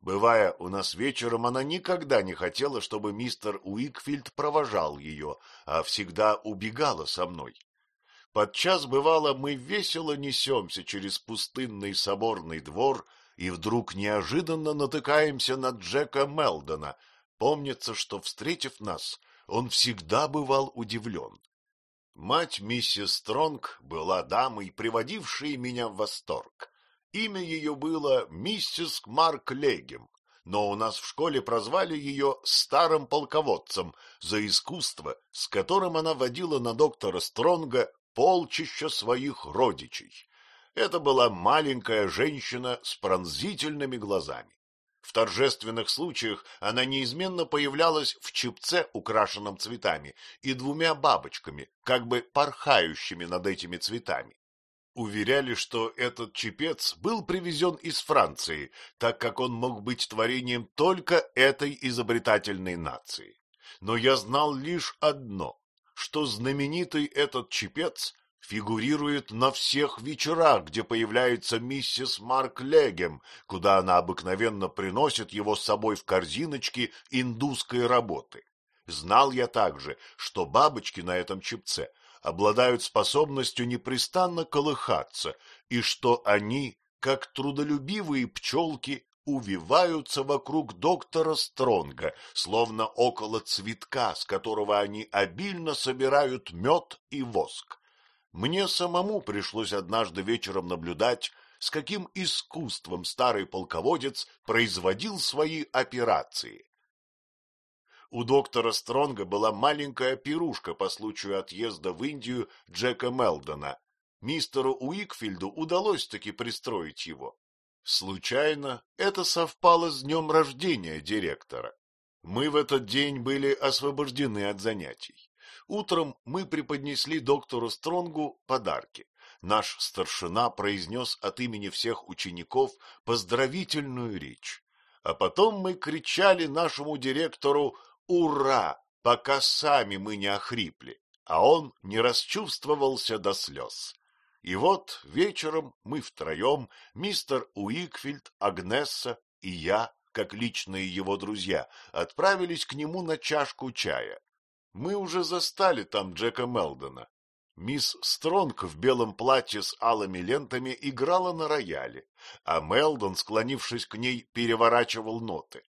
Бывая у нас вечером, она никогда не хотела, чтобы мистер Уикфилд провожал ее, а всегда убегала со мной. Подчас, бывало, мы весело несемся через пустынный соборный двор и вдруг неожиданно натыкаемся на Джека Мелдона. Помнится, что, встретив нас, он всегда бывал удивлен. Мать миссис Стронг была дамой, приводившей меня в восторг. Имя ее было миссис Марк Легем, но у нас в школе прозвали ее старым полководцем за искусство, с которым она водила на доктора Стронга полчища своих родичей. Это была маленькая женщина с пронзительными глазами. В торжественных случаях она неизменно появлялась в чепце, украшенном цветами, и двумя бабочками, как бы порхающими над этими цветами уверяли, что этот чепец был привезен из Франции, так как он мог быть творением только этой изобретательной нации. Но я знал лишь одно, что знаменитый этот чепец фигурирует на всех вечерах, где появляется миссис Марк Легем, куда она обыкновенно приносит его с собой в корзиночке индусской работы. Знал я также, что бабочки на этом чепце обладают способностью непрестанно колыхаться, и что они, как трудолюбивые пчелки, увиваются вокруг доктора Стронга, словно около цветка, с которого они обильно собирают мед и воск. Мне самому пришлось однажды вечером наблюдать, с каким искусством старый полководец производил свои операции. У доктора Стронга была маленькая пирушка по случаю отъезда в Индию Джека Мелдона. Мистеру Уикфилду удалось таки пристроить его. Случайно это совпало с днем рождения директора. Мы в этот день были освобождены от занятий. Утром мы преподнесли доктору Стронгу подарки. Наш старшина произнес от имени всех учеников поздравительную речь. А потом мы кричали нашему директору «Ура!», пока сами мы не охрипли, а он не расчувствовался до слез. И вот вечером мы втроем, мистер Уикфилд, Агнесса и я, как личные его друзья, отправились к нему на чашку чая. Мы уже застали там Джека Мелдона. Мисс Стронг в белом платье с алыми лентами играла на рояле, а Мелдон, склонившись к ней, переворачивал ноты.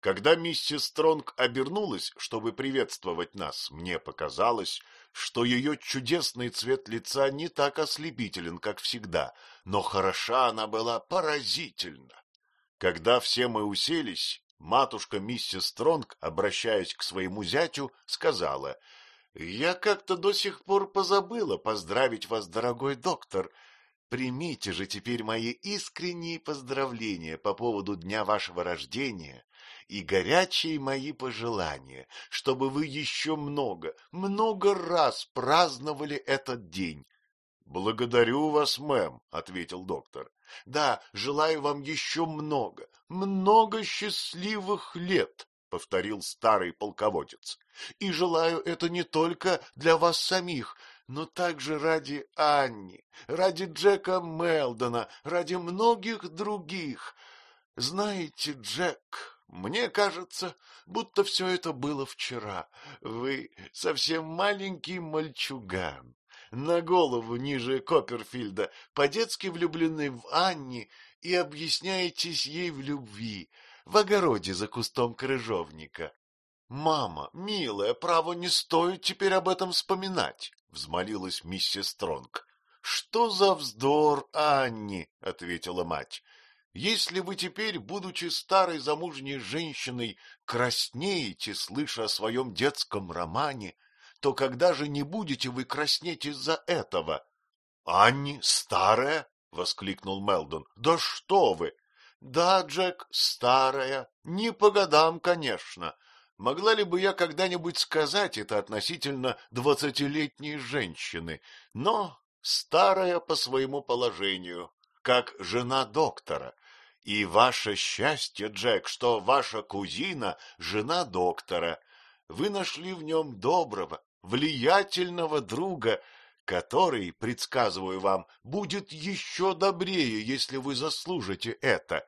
Когда миссис Стронг обернулась, чтобы приветствовать нас, мне показалось, что ее чудесный цвет лица не так ослепителен, как всегда, но хороша она была поразительно. Когда все мы уселись, матушка миссис Стронг, обращаясь к своему зятю, сказала, «Я как-то до сих пор позабыла поздравить вас, дорогой доктор. Примите же теперь мои искренние поздравления по поводу дня вашего рождения и горячие мои пожелания, чтобы вы еще много, много раз праздновали этот день. — Благодарю вас, мэм, — ответил доктор. — Да, желаю вам еще много, много счастливых лет, — повторил старый полководец. — И желаю это не только для вас самих, но также ради Анни, ради Джека Мелдона, ради многих других. Знаете, Джек, мне кажется, будто все это было вчера. Вы совсем маленький мальчуган, на голову ниже Копперфильда, по-детски влюблены в Анни и объясняетесь ей в любви, в огороде за кустом крыжовника. — Мама, милая, право не стоит теперь об этом вспоминать, — взмолилась миссис Стронг. — Что за вздор, Анни? — ответила мать. Если вы теперь, будучи старой замужней женщиной, краснеете, слыша о своем детском романе, то когда же не будете вы краснеть из-за этого? Анни старая? — воскликнул Мелдон. — Да что вы! — Да, Джек, старая. Не по годам, конечно. Могла ли бы я когда-нибудь сказать это относительно двадцатилетней женщины, но старая по своему положению, как жена доктора. И ваше счастье, Джек, что ваша кузина — жена доктора. Вы нашли в нем доброго, влиятельного друга, который, предсказываю вам, будет еще добрее, если вы заслужите это.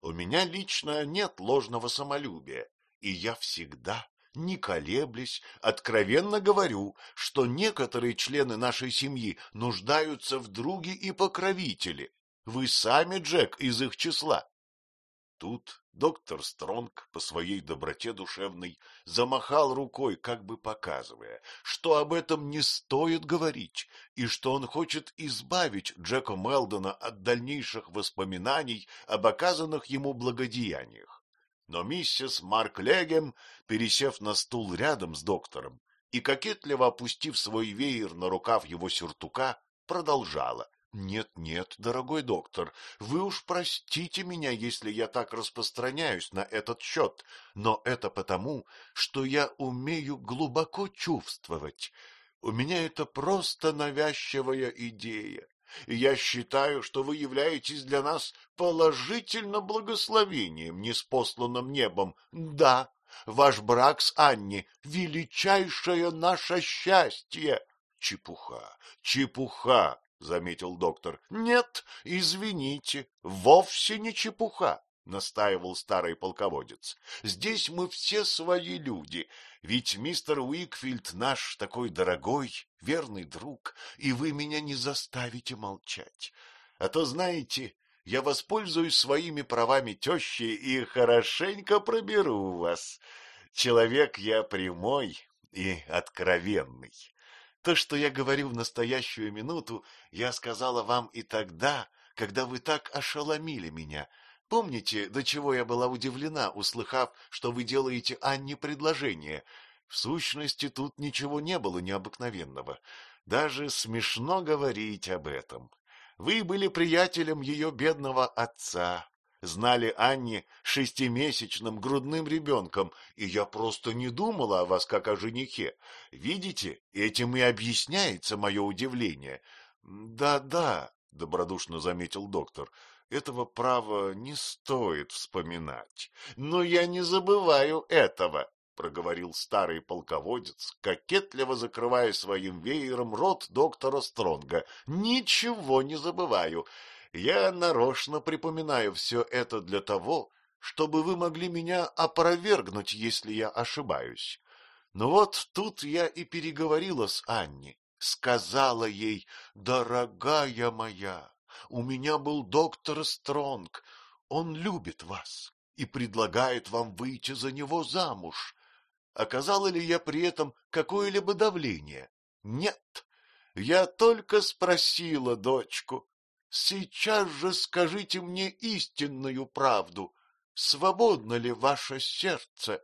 У меня лично нет ложного самолюбия, и я всегда, не колеблясь, откровенно говорю, что некоторые члены нашей семьи нуждаются в друге и покровителе. Вы сами, Джек, из их числа. Тут доктор Стронг по своей доброте душевной замахал рукой, как бы показывая, что об этом не стоит говорить, и что он хочет избавить Джека Мелдона от дальнейших воспоминаний об оказанных ему благодеяниях. Но миссис Марк Легем, пересев на стул рядом с доктором и кокетливо опустив свой веер на рукав его сюртука, продолжала. Нет, нет, дорогой доктор, вы уж простите меня, если я так распространяюсь на этот счет, но это потому, что я умею глубоко чувствовать. У меня это просто навязчивая идея. И я считаю, что вы являетесь для нас положительно благословением, неспосланным небом. Да, ваш брак с Анни — величайшее наше счастье. Чепуха, чепуха, — заметил доктор. — Нет, извините, вовсе не чепуха, — настаивал старый полководец. — Здесь мы все свои люди, ведь мистер Уикфилд наш такой дорогой, верный друг, и вы меня не заставите молчать. А то, знаете, я воспользуюсь своими правами тещи и хорошенько проберу вас. Человек я прямой и откровенный. То, что я говорю в настоящую минуту, я сказала вам и тогда, когда вы так ошеломили меня. Помните, до чего я была удивлена, услыхав, что вы делаете Анне предложение? В сущности, тут ничего не было необыкновенного. Даже смешно говорить об этом. Вы были приятелем ее бедного отца, знали Анне шестимесячным грудным ребенком, и я просто не думала о вас как о женихе. Видите, этим и объясняется мое удивление. Да, — Да-да, — добродушно заметил доктор, — этого права не стоит вспоминать. Но я не забываю этого, — проговорил старый полководец, кокетливо закрывая своим веером рот доктора Стронга. — Ничего не забываю. Я нарочно припоминаю все это для того, чтобы вы могли меня опровергнуть, если я ошибаюсь. Но вот тут я и переговорила с Анни, сказала ей, дорогая моя, у меня был доктор Стронг, он любит вас и предлагает вам выйти за него замуж. Оказала ли я при этом какое-либо давление? Нет. Я только спросила дочку, Сейчас же скажите мне истинную правду. Свободно ли ваше сердце?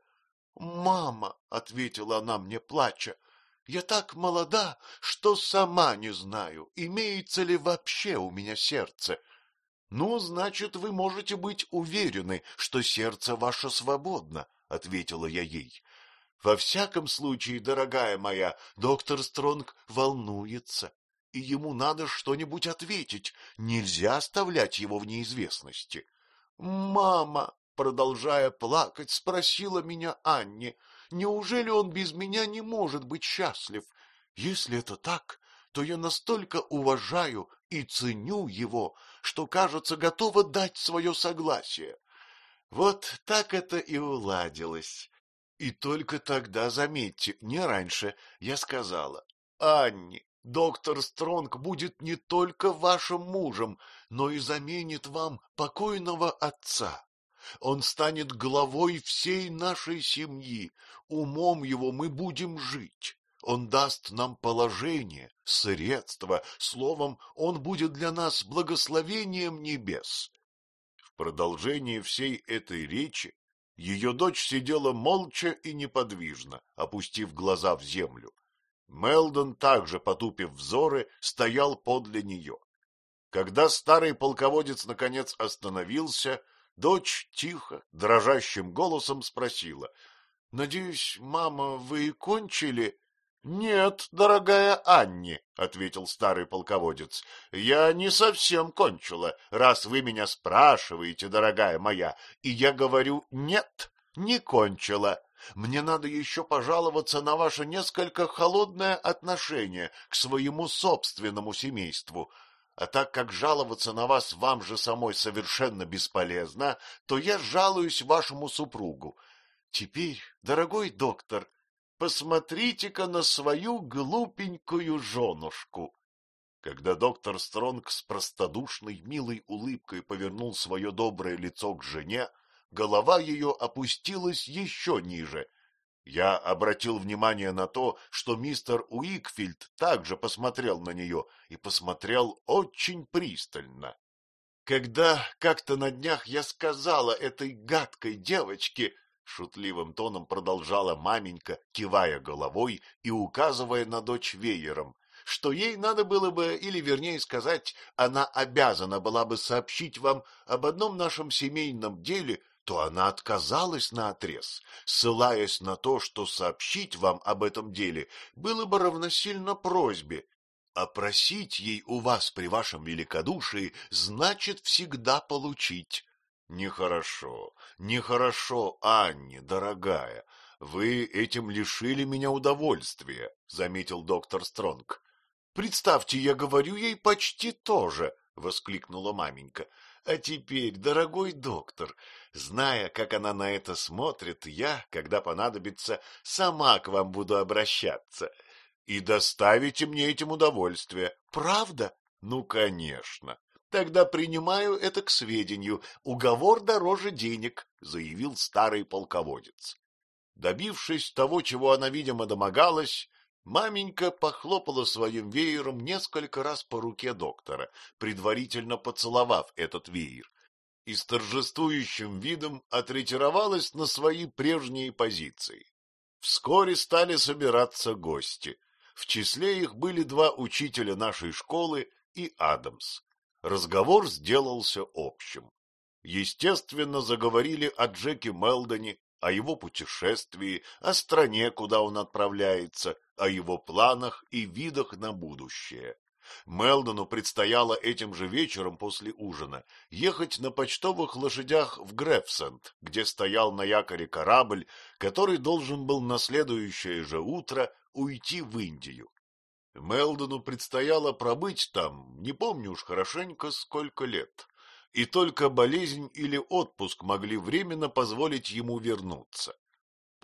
— Мама, — ответила она мне, плача, — я так молода, что сама не знаю, имеется ли вообще у меня сердце. — Ну, значит, вы можете быть уверены, что сердце ваше свободно, — ответила я ей. — Во всяком случае, дорогая моя, доктор Стронг волнуется и ему надо что-нибудь ответить. Нельзя оставлять его в неизвестности. «Мама!» — продолжая плакать, спросила меня Анне, «неужели он без меня не может быть счастлив? Если это так, то я настолько уважаю и ценю его, что, кажется, готова дать свое согласие». Вот так это и уладилось. И только тогда, заметьте, не раньше, я сказала, «Анне, Доктор Стронг будет не только вашим мужем, но и заменит вам покойного отца. Он станет главой всей нашей семьи, умом его мы будем жить. Он даст нам положение, средства, словом, он будет для нас благословением небес. В продолжении всей этой речи ее дочь сидела молча и неподвижно, опустив глаза в землю. Мелдон, также потупив взоры, стоял подле нее. Когда старый полководец наконец остановился, дочь тихо, дрожащим голосом спросила. — Надеюсь, мама, вы кончили? — Нет, дорогая Анни, — ответил старый полководец, — я не совсем кончила, раз вы меня спрашиваете, дорогая моя, и я говорю «нет» не кончила. Мне надо еще пожаловаться на ваше несколько холодное отношение к своему собственному семейству. А так как жаловаться на вас вам же самой совершенно бесполезно, то я жалуюсь вашему супругу. Теперь, дорогой доктор, посмотрите-ка на свою глупенькую женушку. Когда доктор Стронг с простодушной, милой улыбкой повернул свое доброе лицо к жене, голова ее опустилась еще ниже. Я обратил внимание на то, что мистер Уикфилд также посмотрел на нее и посмотрел очень пристально. Когда как-то на днях я сказала этой гадкой девочке, шутливым тоном продолжала маменька, кивая головой и указывая на дочь веером, что ей надо было бы, или вернее сказать, она обязана была бы сообщить вам об одном нашем семейном деле, то она отказалась наотрез, ссылаясь на то, что сообщить вам об этом деле было бы равносильно просьбе, а просить ей у вас при вашем великодушии значит всегда получить. Нехорошо, нехорошо, Анни, дорогая, вы этим лишили меня удовольствия, — заметил доктор Стронг. — Представьте, я говорю ей почти то же, — воскликнула маменька. А теперь, дорогой доктор, зная, как она на это смотрит, я, когда понадобится, сама к вам буду обращаться. И доставите мне этим удовольствие. Правда? Ну, конечно. Тогда принимаю это к сведению. Уговор дороже денег, заявил старый полководец. Добившись того, чего она, видимо, домогалась, Маменька похлопала своим веером несколько раз по руке доктора, предварительно поцеловав этот веер, и с торжествующим видом отретировалась на свои прежние позиции. Вскоре стали собираться гости. В числе их были два учителя нашей школы и Адамс. Разговор сделался общим. Естественно, заговорили о Джеке Мелдоне, о его путешествии, о стране, куда он отправляется, о его планах и видах на будущее. Мелдону предстояло этим же вечером после ужина ехать на почтовых лошадях в Грефсенд, где стоял на якоре корабль, который должен был на следующее же утро уйти в Индию. Мелдону предстояло пробыть там, не помню уж хорошенько, сколько лет и только болезнь или отпуск могли временно позволить ему вернуться.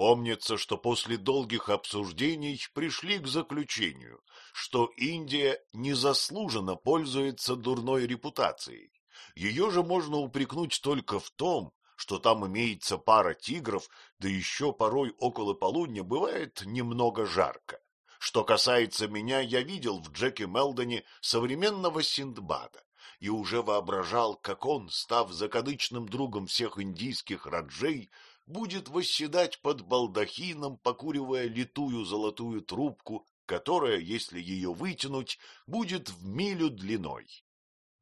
Помнится, что после долгих обсуждений пришли к заключению, что Индия незаслуженно пользуется дурной репутацией. Ее же можно упрекнуть только в том, что там имеется пара тигров, да еще порой около полудня бывает немного жарко. Что касается меня, я видел в Джеке Мелдоне современного Синдбада и уже воображал, как он, став закадычным другом всех индийских раджей, будет восседать под балдахином, покуривая литую золотую трубку, которая, если ее вытянуть, будет в милю длиной.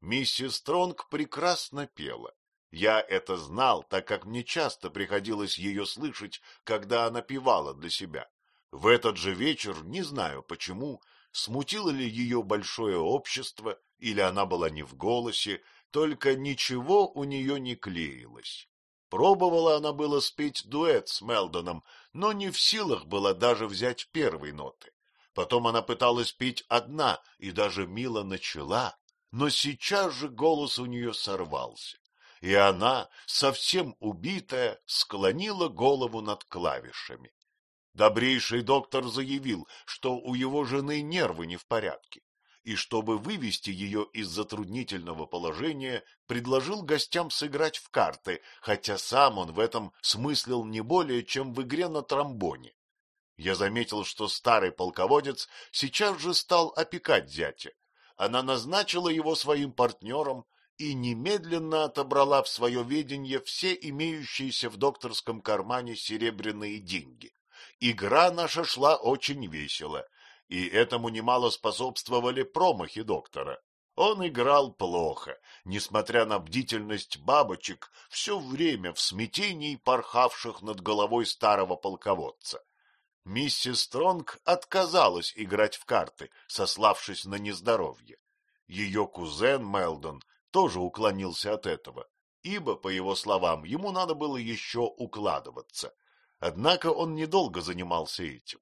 Миссис Стронг прекрасно пела. Я это знал, так как мне часто приходилось ее слышать, когда она певала для себя. В этот же вечер, не знаю почему, смутило ли ее большое общество, или она была не в голосе, только ничего у нее не клеилось. Пробовала она было спеть дуэт с Мелдоном, но не в силах была даже взять первой ноты. Потом она пыталась петь одна и даже мило начала, но сейчас же голос у нее сорвался, и она, совсем убитая, склонила голову над клавишами. Добрейший доктор заявил, что у его жены нервы не в порядке, и чтобы вывести ее из затруднительного положения, предложил гостям сыграть в карты, хотя сам он в этом смыслил не более, чем в игре на тромбоне. Я заметил, что старый полководец сейчас же стал опекать зятя. Она назначила его своим партнером и немедленно отобрала в свое ведение все имеющиеся в докторском кармане серебряные деньги. Игра наша шла очень весело, и этому немало способствовали промахи доктора. Он играл плохо, несмотря на бдительность бабочек, все время в смятении порхавших над головой старого полководца. Миссис Стронг отказалась играть в карты, сославшись на нездоровье. Ее кузен Мелдон тоже уклонился от этого, ибо, по его словам, ему надо было еще укладываться. Однако он недолго занимался этим.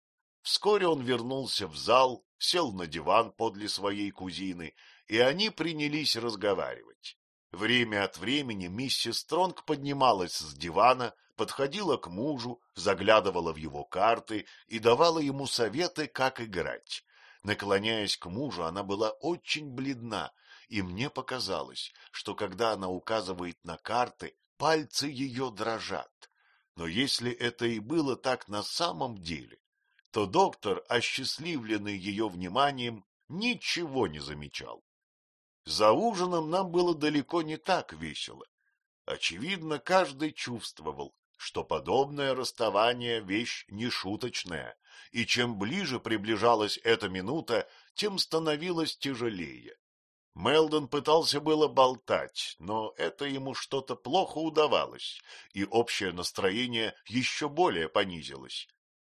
Вскоре он вернулся в зал, сел на диван подле своей кузины, и они принялись разговаривать. Время от времени миссис Стронг поднималась с дивана, подходила к мужу, заглядывала в его карты и давала ему советы, как играть. Наклоняясь к мужу, она была очень бледна, и мне показалось, что когда она указывает на карты, пальцы ее дрожат. Но если это и было так на самом деле, то доктор, осчастливленный ее вниманием, ничего не замечал. За ужином нам было далеко не так весело. Очевидно, каждый чувствовал, что подобное расставание — вещь нешуточная, и чем ближе приближалась эта минута, тем становилось тяжелее. Мелдон пытался было болтать, но это ему что-то плохо удавалось, и общее настроение еще более понизилось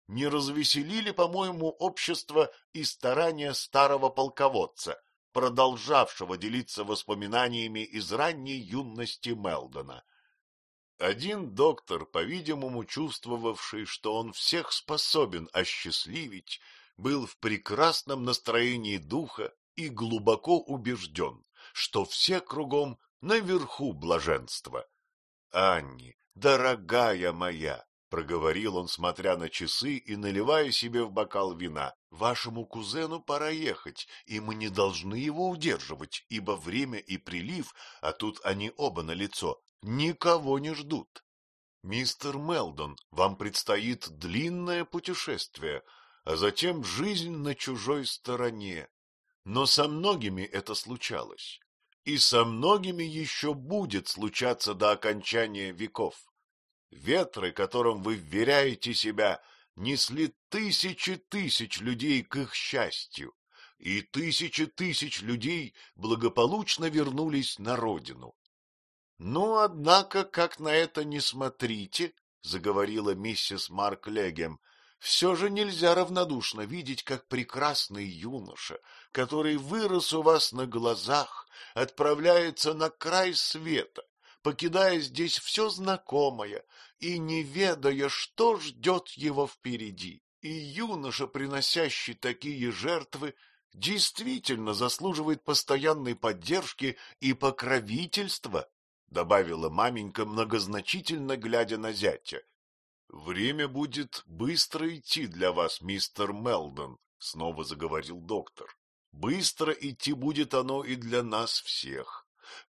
не развеселили, по-моему, общество и старания старого полководца, продолжавшего делиться воспоминаниями из ранней юности Мелдона. Один доктор, по-видимому, чувствовавший, что он всех способен осчастливить, был в прекрасном настроении духа и глубоко убежден, что все кругом наверху блаженства. Анни, дорогая моя, проговорил он, смотря на часы и наливая себе в бокал вина. — Вашему кузену пора ехать, и мы не должны его удерживать, ибо время и прилив, а тут они оба на лицо, никого не ждут. Мистер Мелдон, вам предстоит длинное путешествие, а затем жизнь на чужой стороне. Но со многими это случалось, и со многими еще будет случаться до окончания веков. Ветры, которым вы вверяете себя, несли тысячи тысяч людей к их счастью, и тысячи тысяч людей благополучно вернулись на родину. — Ну, однако, как на это не смотрите, — заговорила миссис Марк Легем, — все же нельзя равнодушно видеть, как прекрасный юноша, который вырос у вас на глазах, отправляется на край света, покидая здесь все знакомое и не ведая, что ждет его впереди. И юноша, приносящий такие жертвы, действительно заслуживает постоянной поддержки и покровительства, — добавила маменька, многозначительно глядя на зятя. — Время будет быстро идти для вас, мистер Мелдон, — снова заговорил доктор. — Быстро идти будет оно и для нас всех.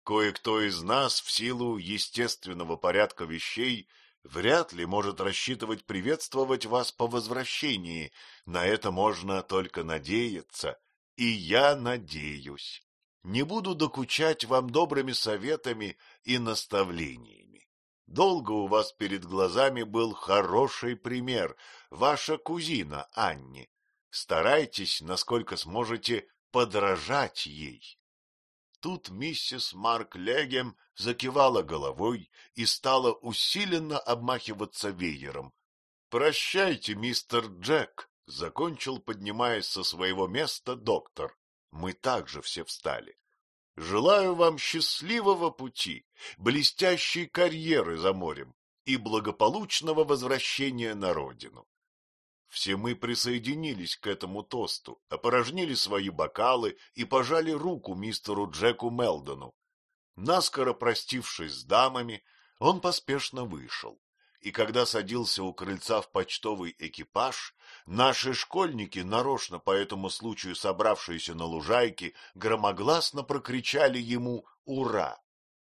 Кое-кто из нас в силу естественного порядка вещей вряд ли может рассчитывать приветствовать вас по возвращении. На это можно только надеяться, и я надеюсь. Не буду докучать вам добрыми советами и наставлениями. Долго у вас перед глазами был хороший пример, ваша кузина Анни. Старайтесь, насколько сможете, подражать ей. Тут миссис Марк Легем закивала головой и стала усиленно обмахиваться веером. — Прощайте, мистер Джек, — закончил, поднимаясь со своего места доктор. Мы также все встали. — Желаю вам счастливого пути, блестящей карьеры за морем и благополучного возвращения на родину. Все мы присоединились к этому тосту, опорожнили свои бокалы и пожали руку мистеру Джеку Мелдону. Наскоро простившись с дамами, он поспешно вышел. И когда садился у крыльца в почтовый экипаж, наши школьники, нарочно по этому случаю собравшиеся на лужайке, громогласно прокричали ему «Ура!».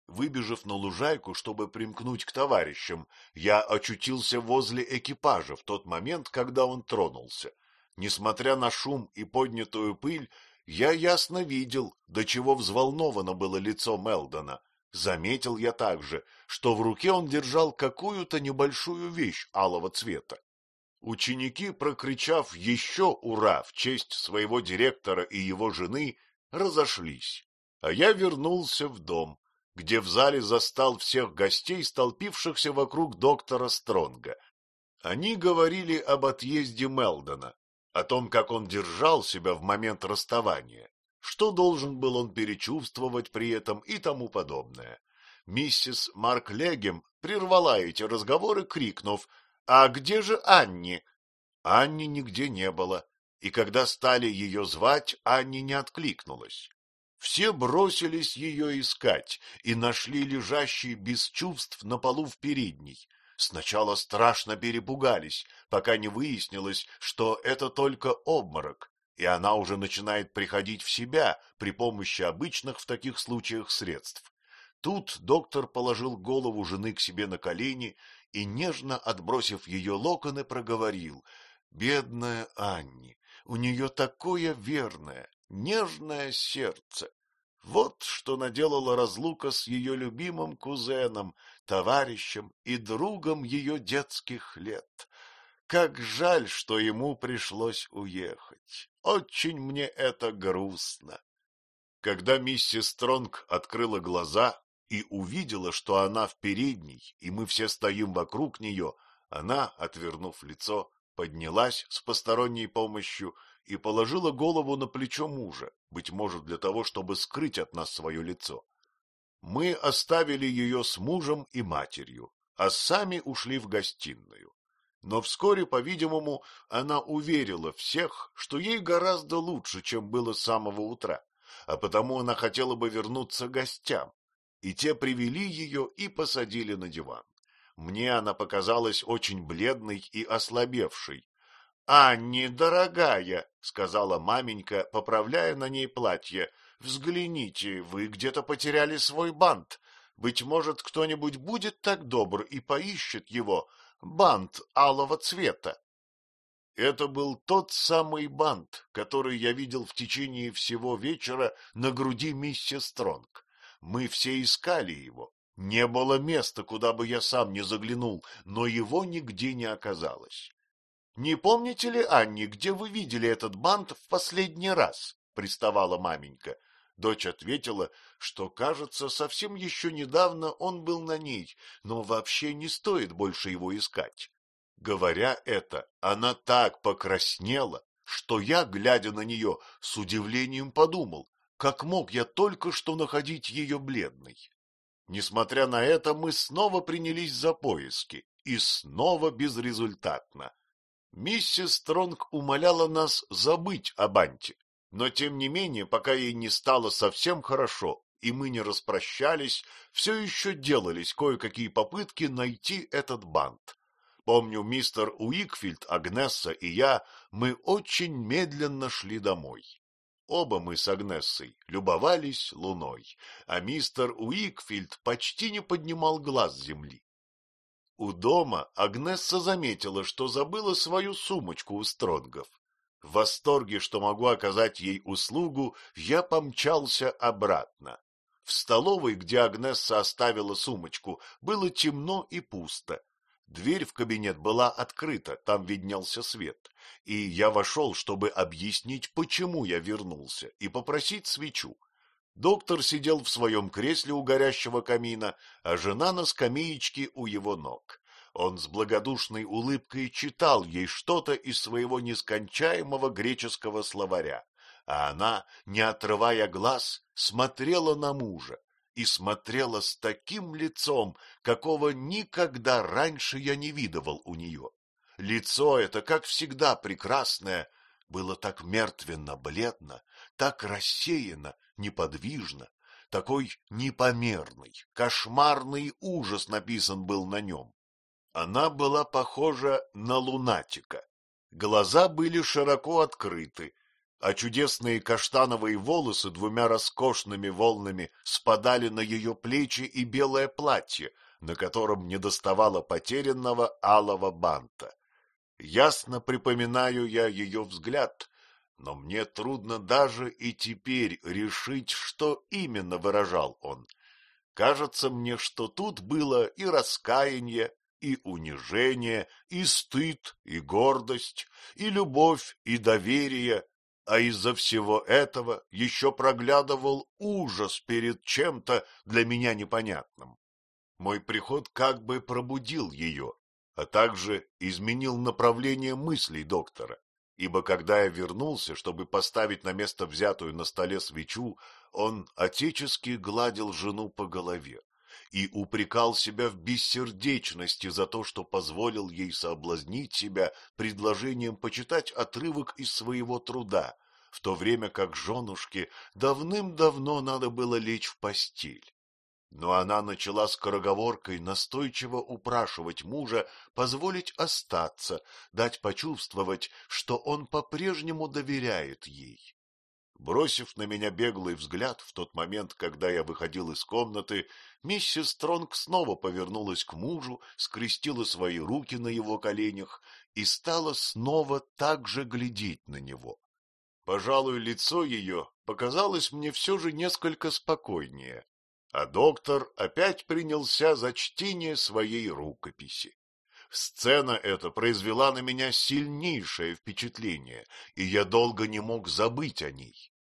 Выбежав на лужайку, чтобы примкнуть к товарищам, я очутился возле экипажа в тот момент, когда он тронулся. Несмотря на шум и поднятую пыль, я ясно видел, до чего взволновано было лицо Мелдона. Заметил я также, что в руке он держал какую-то небольшую вещь алого цвета. Ученики, прокричав еще «Ура!» в честь своего директора и его жены, разошлись, а я вернулся в дом, где в зале застал всех гостей, столпившихся вокруг доктора Стронга. Они говорили об отъезде Мелдона, о том, как он держал себя в момент расставания, что должен был он перечувствовать при этом и тому подобное. Миссис Марк Легем прервала эти разговоры, крикнув «А где же Анни?» Анни нигде не было, и когда стали ее звать, Анни не откликнулась. Все бросились ее искать и нашли лежащей без чувств на полу в передней. Сначала страшно перепугались, пока не выяснилось, что это только обморок, и она уже начинает приходить в себя при помощи обычных в таких случаях средств. Тут доктор положил голову жены к себе на колени и, нежно отбросив ее локоны, проговорил «Бедная Анни, у нее такое верное, нежное сердце. Вот что наделала разлука с ее любимым кузеном, товарищем и другом ее детских лет. Как жаль, что ему пришлось уехать. Очень мне это грустно. Когда миссис Стронг открыла глаза и увидела, что она в передней, и мы все стоим вокруг нее, она, отвернув лицо, поднялась с посторонней помощью и положила голову на плечо мужа, быть может, для того, чтобы скрыть от нас свое лицо. Мы оставили ее с мужем и матерью, а сами ушли в гостиную. Но вскоре, по-видимому, она уверила всех, что ей гораздо лучше, чем было с самого утра, а потому она хотела бы вернуться гостям, и те привели ее и посадили на диван. Мне она показалась очень бледной и ослабевшей, — Анни, дорогая, — сказала маменька, поправляя на ней платье, — взгляните, вы где-то потеряли свой бант. Быть может, кто-нибудь будет так добр и поищет его, бант алого цвета. Это был тот самый бант, который я видел в течение всего вечера на груди миссис Стронг. Мы все искали его. Не было места, куда бы я сам не заглянул, но его нигде не оказалось. — Не помните ли, Анни, где вы видели этот бант в последний раз? — приставала маменька. Дочь ответила, что, кажется, совсем еще недавно он был на ней, но вообще не стоит больше его искать. Говоря это, она так покраснела, что я, глядя на нее, с удивлением подумал, как мог я только что находить ее бледной. Несмотря на это, мы снова принялись за поиски, и снова безрезультатно. Миссис Стронг умоляла нас забыть о банте, но тем не менее, пока ей не стало совсем хорошо, и мы не распрощались, все еще делались кое-какие попытки найти этот бант. Помню, мистер Уикфилд, Агнесса и я, мы очень медленно шли домой. Оба мы с Агнессой любовались луной, а мистер Уикфилд почти не поднимал глаз с земли. У дома Агнесса заметила, что забыла свою сумочку у Стронгов. В восторге, что могу оказать ей услугу, я помчался обратно. В столовой, где Агнесса оставила сумочку, было темно и пусто. Дверь в кабинет была открыта, там виднелся свет, и я вошел, чтобы объяснить, почему я вернулся, и попросить свечу. Доктор сидел в своем кресле у горящего камина, а жена на скамеечке у его ног. Он с благодушной улыбкой читал ей что-то из своего нескончаемого греческого словаря, а она, не отрывая глаз, смотрела на мужа и смотрела с таким лицом, какого никогда раньше я не видывал у нее. Лицо это, как всегда прекрасное, было так мертвенно-бледно, так рассеяно, неподвижно, такой непомерный, кошмарный ужас написан был на нем. Она была похожа на лунатика. Глаза были широко открыты, а чудесные каштановые волосы двумя роскошными волнами спадали на ее плечи и белое платье, на котором недоставало потерянного алого банта. Ясно припоминаю я ее взгляд, но мне трудно даже и теперь решить, что именно выражал он. Кажется мне, что тут было и раскаяние, и унижение, и стыд, и гордость, и любовь, и доверие, а из-за всего этого еще проглядывал ужас перед чем-то для меня непонятным. Мой приход как бы пробудил ее, а также изменил направление мыслей доктора, ибо когда я вернулся, чтобы поставить на место взятую на столе свечу, он отечески гладил жену по голове и упрекал себя в бессердечности за то, что позволил ей соблазнить себя предложением почитать отрывок из своего труда, в то время как женушке давным-давно надо было лечь в постель. Но она начала скороговоркой настойчиво упрашивать мужа позволить остаться, дать почувствовать, что он по-прежнему доверяет ей. Бросив на меня беглый взгляд в тот момент, когда я выходил из комнаты, миссис Стронг снова повернулась к мужу, скрестила свои руки на его коленях и стала снова так же глядеть на него. Пожалуй, лицо ее показалось мне все же несколько спокойнее, а доктор опять принялся за чтение своей рукописи. Сцена эта произвела на меня сильнейшее впечатление, и я долго не мог забыть о ней.